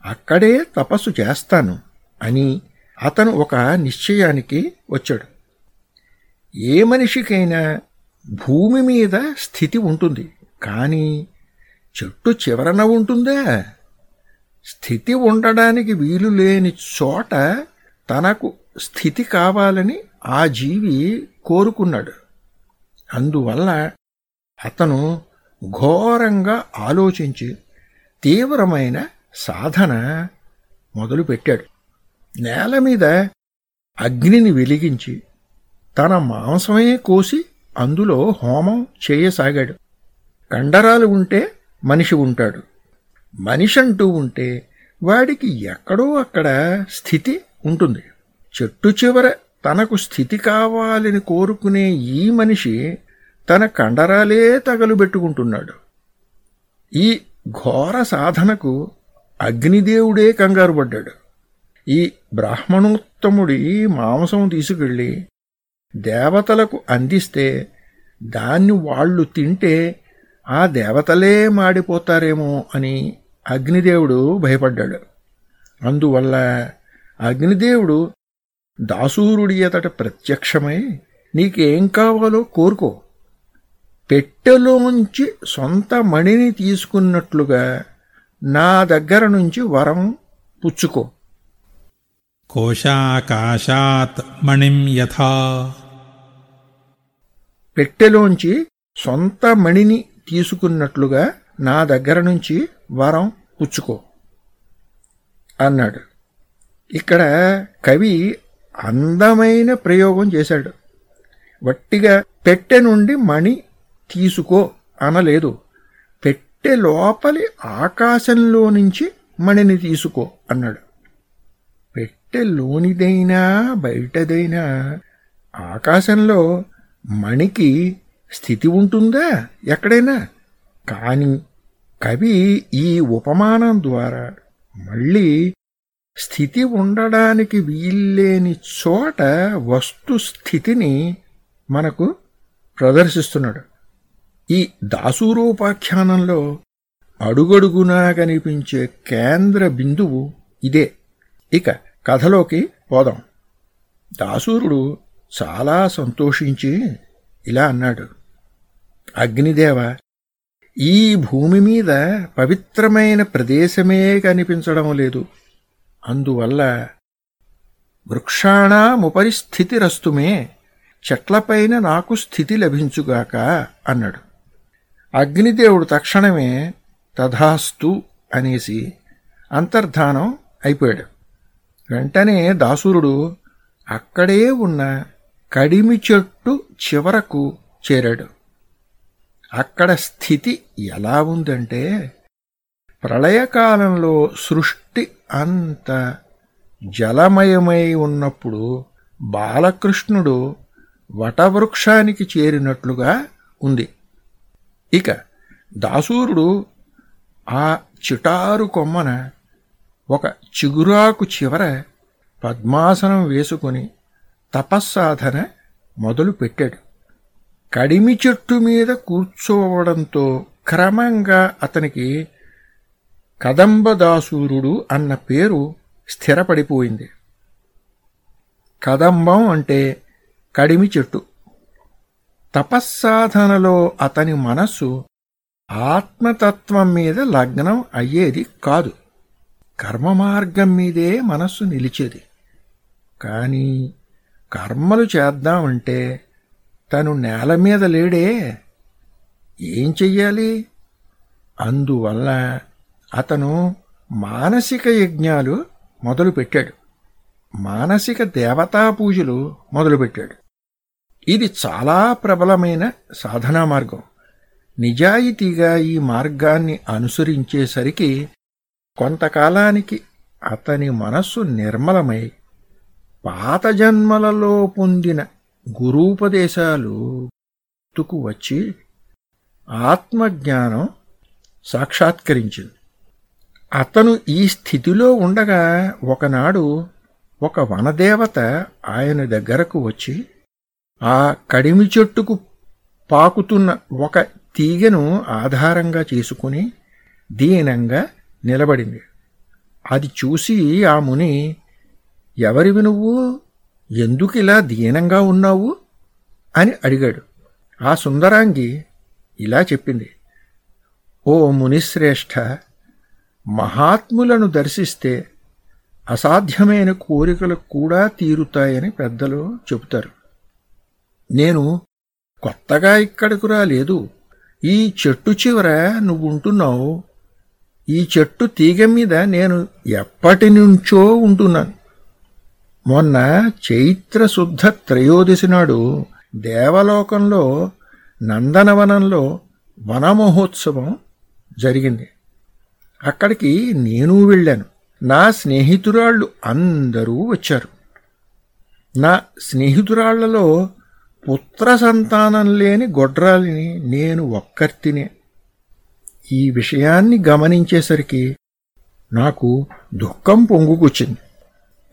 అక్కడే తపస్సు చేస్తాను అని అతను ఒక నిశ్చయానికి వచ్చాడు. ఏ మనిషికైనా భూమి మీద స్థితి ఉంటుంది కానీ చెట్టు చివరన ఉంటుందా? స్థితి ఉండడానికి వీలు లేని చోట తనకు స్థితి కావాలని ఆ జీవి కోరుకున్నాడు. అందువల్ల అతను ఘోరంగా ఆలోచించి తీవ్రమైన సాధన మొదలుపెట్టాడు. నేల మీద అగ్నిని వెలిగించి తన మాంసమే కోసి అందులో హోమం చేయసాగాడు. కండరాలు ఉంటే మనిషి ఉంటాడు. మనిషి అంటూ ఉంటే వాడికి ఎక్కడో అక్కడ స్థితి ఉంటుంది. చెట్టు చివర తనకు స్థితి కావాలని కోరుకునే ఈ మనిషి తన కండరాలే తగలుబెట్టుకుంటున్నాడు ఈ ఘోర సాధనకు అగ్నిదేవుడే కంగారు పడ్డాడు. ఈ బ్రాహ్మణోత్తముడి మాంసం తీసుకెళ్ళి దేవతలకు అందిస్తే దాన్ని వాళ్ళు తింటే ఆ దేవతలే మాడిపోతారేమో అని అగ్నిదేవుడు భయపడ్డాడు. అందువల్ల అగ్నిదేవుడు దాసూరుడి ఎతట ప్రత్యక్షమై నీకేం కావాలో కోరుకో. పెట్టెలోంచి సొంత మణిని తీసుకున్నట్లుగా నా దగ్గర నుంచి వరం పుచ్చుకో. కోశాకాశాత్ మణిం యథా. పెట్టెలోంచి సొంత మణిని తీసుకున్నట్లుగా నా దగ్గర నుంచి వరం పుచ్చుకో అన్నాడు. ఇక్కడ కవి అందమైన ప్రయోగం చేశాడు. వట్టిగా పెట్టె నుండి మణి తీసుకో అనలేదు. పెట్టె లోపలి ఆకాశంలో నుంచి మణిని తీసుకో అన్నాడు. పెట్టె లోనిదైనా బయటదైనా ఆకాశంలో మణికి స్థితి ఉంటుందా ఎక్కడైనా? కానీ కవి ఈ ఉపమానం ద్వారా మళ్ళీ స్థితి ఉండడానికి వీల్లేని చోట వస్తు స్థితిని మనకు ప్రదర్శిస్తున్నాడు. ఈ దాసూరోపాఖ్యానంలో అడుగడుగునా కనిపించే కేంద్ర బిందువు ఇదే. ఇక కథలోకి పోదాం. దాసూరుడు చాలా సంతోషించి ఇలా అన్నాడు. అగ్నిదేవ ఈ భూమి మీద పవిత్రమైన ప్రదేశమే కనిపించడం లేదు. అందువల్ల వృక్షాణముపరి స్థితిరస్తుమే చెట్లపైన నాకు స్థితి లభించుగాక అన్నాడు. అగ్నిదేవుడు తక్షణమే తథాస్తు అనేసి అంతర్ధానం అయిపోయాడు. వెంటనే దాసురుడు అక్కడే ఉన్న కడిమి చెట్టు చివరకు చేరాడు. అక్కడ స్థితి ఎలా ఉందంటే ప్రళయకాలంలో సృష్టి అంత జలమయమై ఉన్నప్పుడు బాలకృష్ణుడు వటవృక్షానికి చేరినట్లుగా ఉంది. ఇక దాసూరుడు ఆ చిటారు కొమ్మన ఒక చిగురాకు చివర పద్మాసనం వేసుకుని తపస్సాధన మొదలుపెట్టాడు కడిమి చెట్టు మీద కూర్చోవడంతో క్రమంగా అతనికి కదంబదాసూరుడు అన్న పేరు స్థిరపడిపోయింది. కదంబం అంటే కడిమి చెట్టు. తపస్సాధనలో అతని మనస్సు ఆత్మతత్వం మీద లగ్నం అయ్యేది కాదు. కర్మ మార్గం మీదే మనస్సు నిలిచేది. కానీ కర్మలు చేద్దామంటే తను నేల మీద లేడే. ఏం చెయ్యాలి? అందువల్ల అతను మానసిక యజ్ఞాలు మొదలుపెట్టాడు. మానసిక దేవతా పూజలు మొదలుపెట్టాడు. ఇది చాలా ప్రబలమైన సాధనా మార్గం. నిజాయితీగా ఈ మార్గాన్ని అనుసరించేసరికి కొంతకాలానికి అతని మనస్సు నిర్మలమై పాత జన్మలలో పొందిన గురూపదేశాలు గుర్తుకు వచ్చి ఆత్మజ్ఞానం సాక్షాత్కరించింది. అతను ఈ స్థితిలో ఉండగా ఒకనాడు ఒక వనదేవత ఆయన దగ్గరకు వచ్చి ఆ కడిమి చెట్టుకు పాకుతున్న ఒక తీగను ఆధారంగా చేసుకుని దీనంగా నిలబడింది. అది చూసి ఆ ముని ఎవరివి నువ్వు? ఎందుకిలా దీనంగా ఉన్నావు? అని అడిగాడు. ఆ సుందరాంగి ఇలా చెప్పింది. ఓ మునిశ్రేష్ఠ మహాత్ములను దర్శిస్తే అసాధ్యమైన కోరికలు కూడా తీరుతాయని పెద్దలు చెబుతారు. నేను కొత్తగా ఇక్కడకు రాలేదు. ఈ చెట్టు చివర నువ్వు ఉంటున్నావు ఈ చెట్టు తీగ మీద నేను ఎప్పటి నుంచో ఉంటున్నాను. మొన్న చైత్ర శుద్ధ త్రయోదశి నాడు దేవలోకంలో నందనవనంలో వనమహోత్సవం జరిగింది. అక్కడికి నేను వెళ్ళాను. నా స్నేహితురాళ్ళు అందరూ వచ్చారు. నా స్నేహితురాళ్ళలో పుత్ర సంతానం లేని గొడ్రాలిని నేను ఒక్కర్తినే. ఈ విషయాన్ని గమనించేసరికి నాకు దుఃఖం పొంగుకొచ్చింది.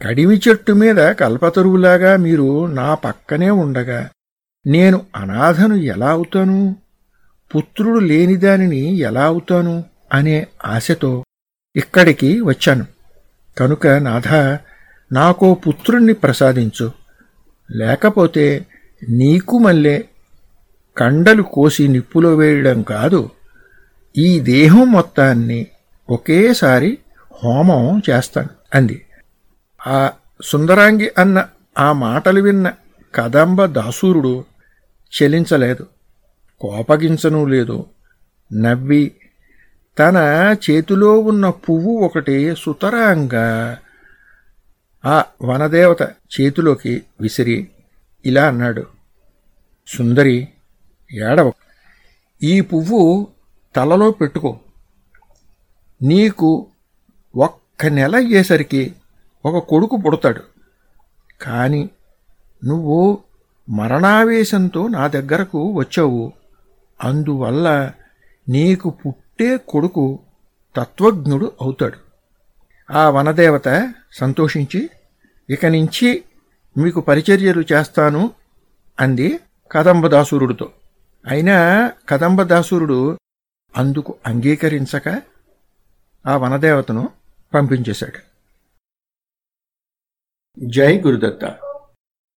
కడిమి చెట్టు మీద కల్పతరువులాగా మీరు నా పక్కనే ఉండగా నేను అనాథను ఎలా అవుతాను? పుత్రుడు లేనిదానిని ఎలా అవుతాను? అనే ఆశతో ఇక్కడికి వచ్చాను. కనుక నాథ నాకో పుత్రుణ్ణి ప్రసాదించు. లేకపోతే నీకు మళ్ళే కండలు కోసి నిప్పులో వేయడం కాదు. ఈ దేహం మొత్తాన్ని ఒకేసారి హోమం చేస్తాను అంది. ఆ సుందరాంగి అన్న ఆ మాటలు విన్న కదంబ దాసూరుడు చెలించలేదు కోపగించను లేదు. నవ్వి తన చేతిలో ఉన్న పువ్వు ఒకటి సుతరాంగా. ఆ వనదేవత చేతిలోకి విసిరి ఇలా అన్నాడు. సుందరి ఏడవ. ఈ పువ్వు తలలో పెట్టుకో. నీకు ఒక్క నెల అయ్యేసరికి ఒక కొడుకు పుడతాడు. కాని నువ్వు మరణావేశంతో నా దగ్గరకు వచ్చావు. అందువల్ల నీకు పుట్టే కొడుకు తత్వజ్ఞుడు అవుతాడు. ఆ వనదేవత సంతోషించి ఇక నుంచి మీకు పరిచర్యలు చేస్తాను అంది కదంబదాసురుడితో. అయినా కదంబదాసురుడు అందుకు అంగీకరించక ఆ వనదేవతను పంపించేశాడు. జై గురుదత్త.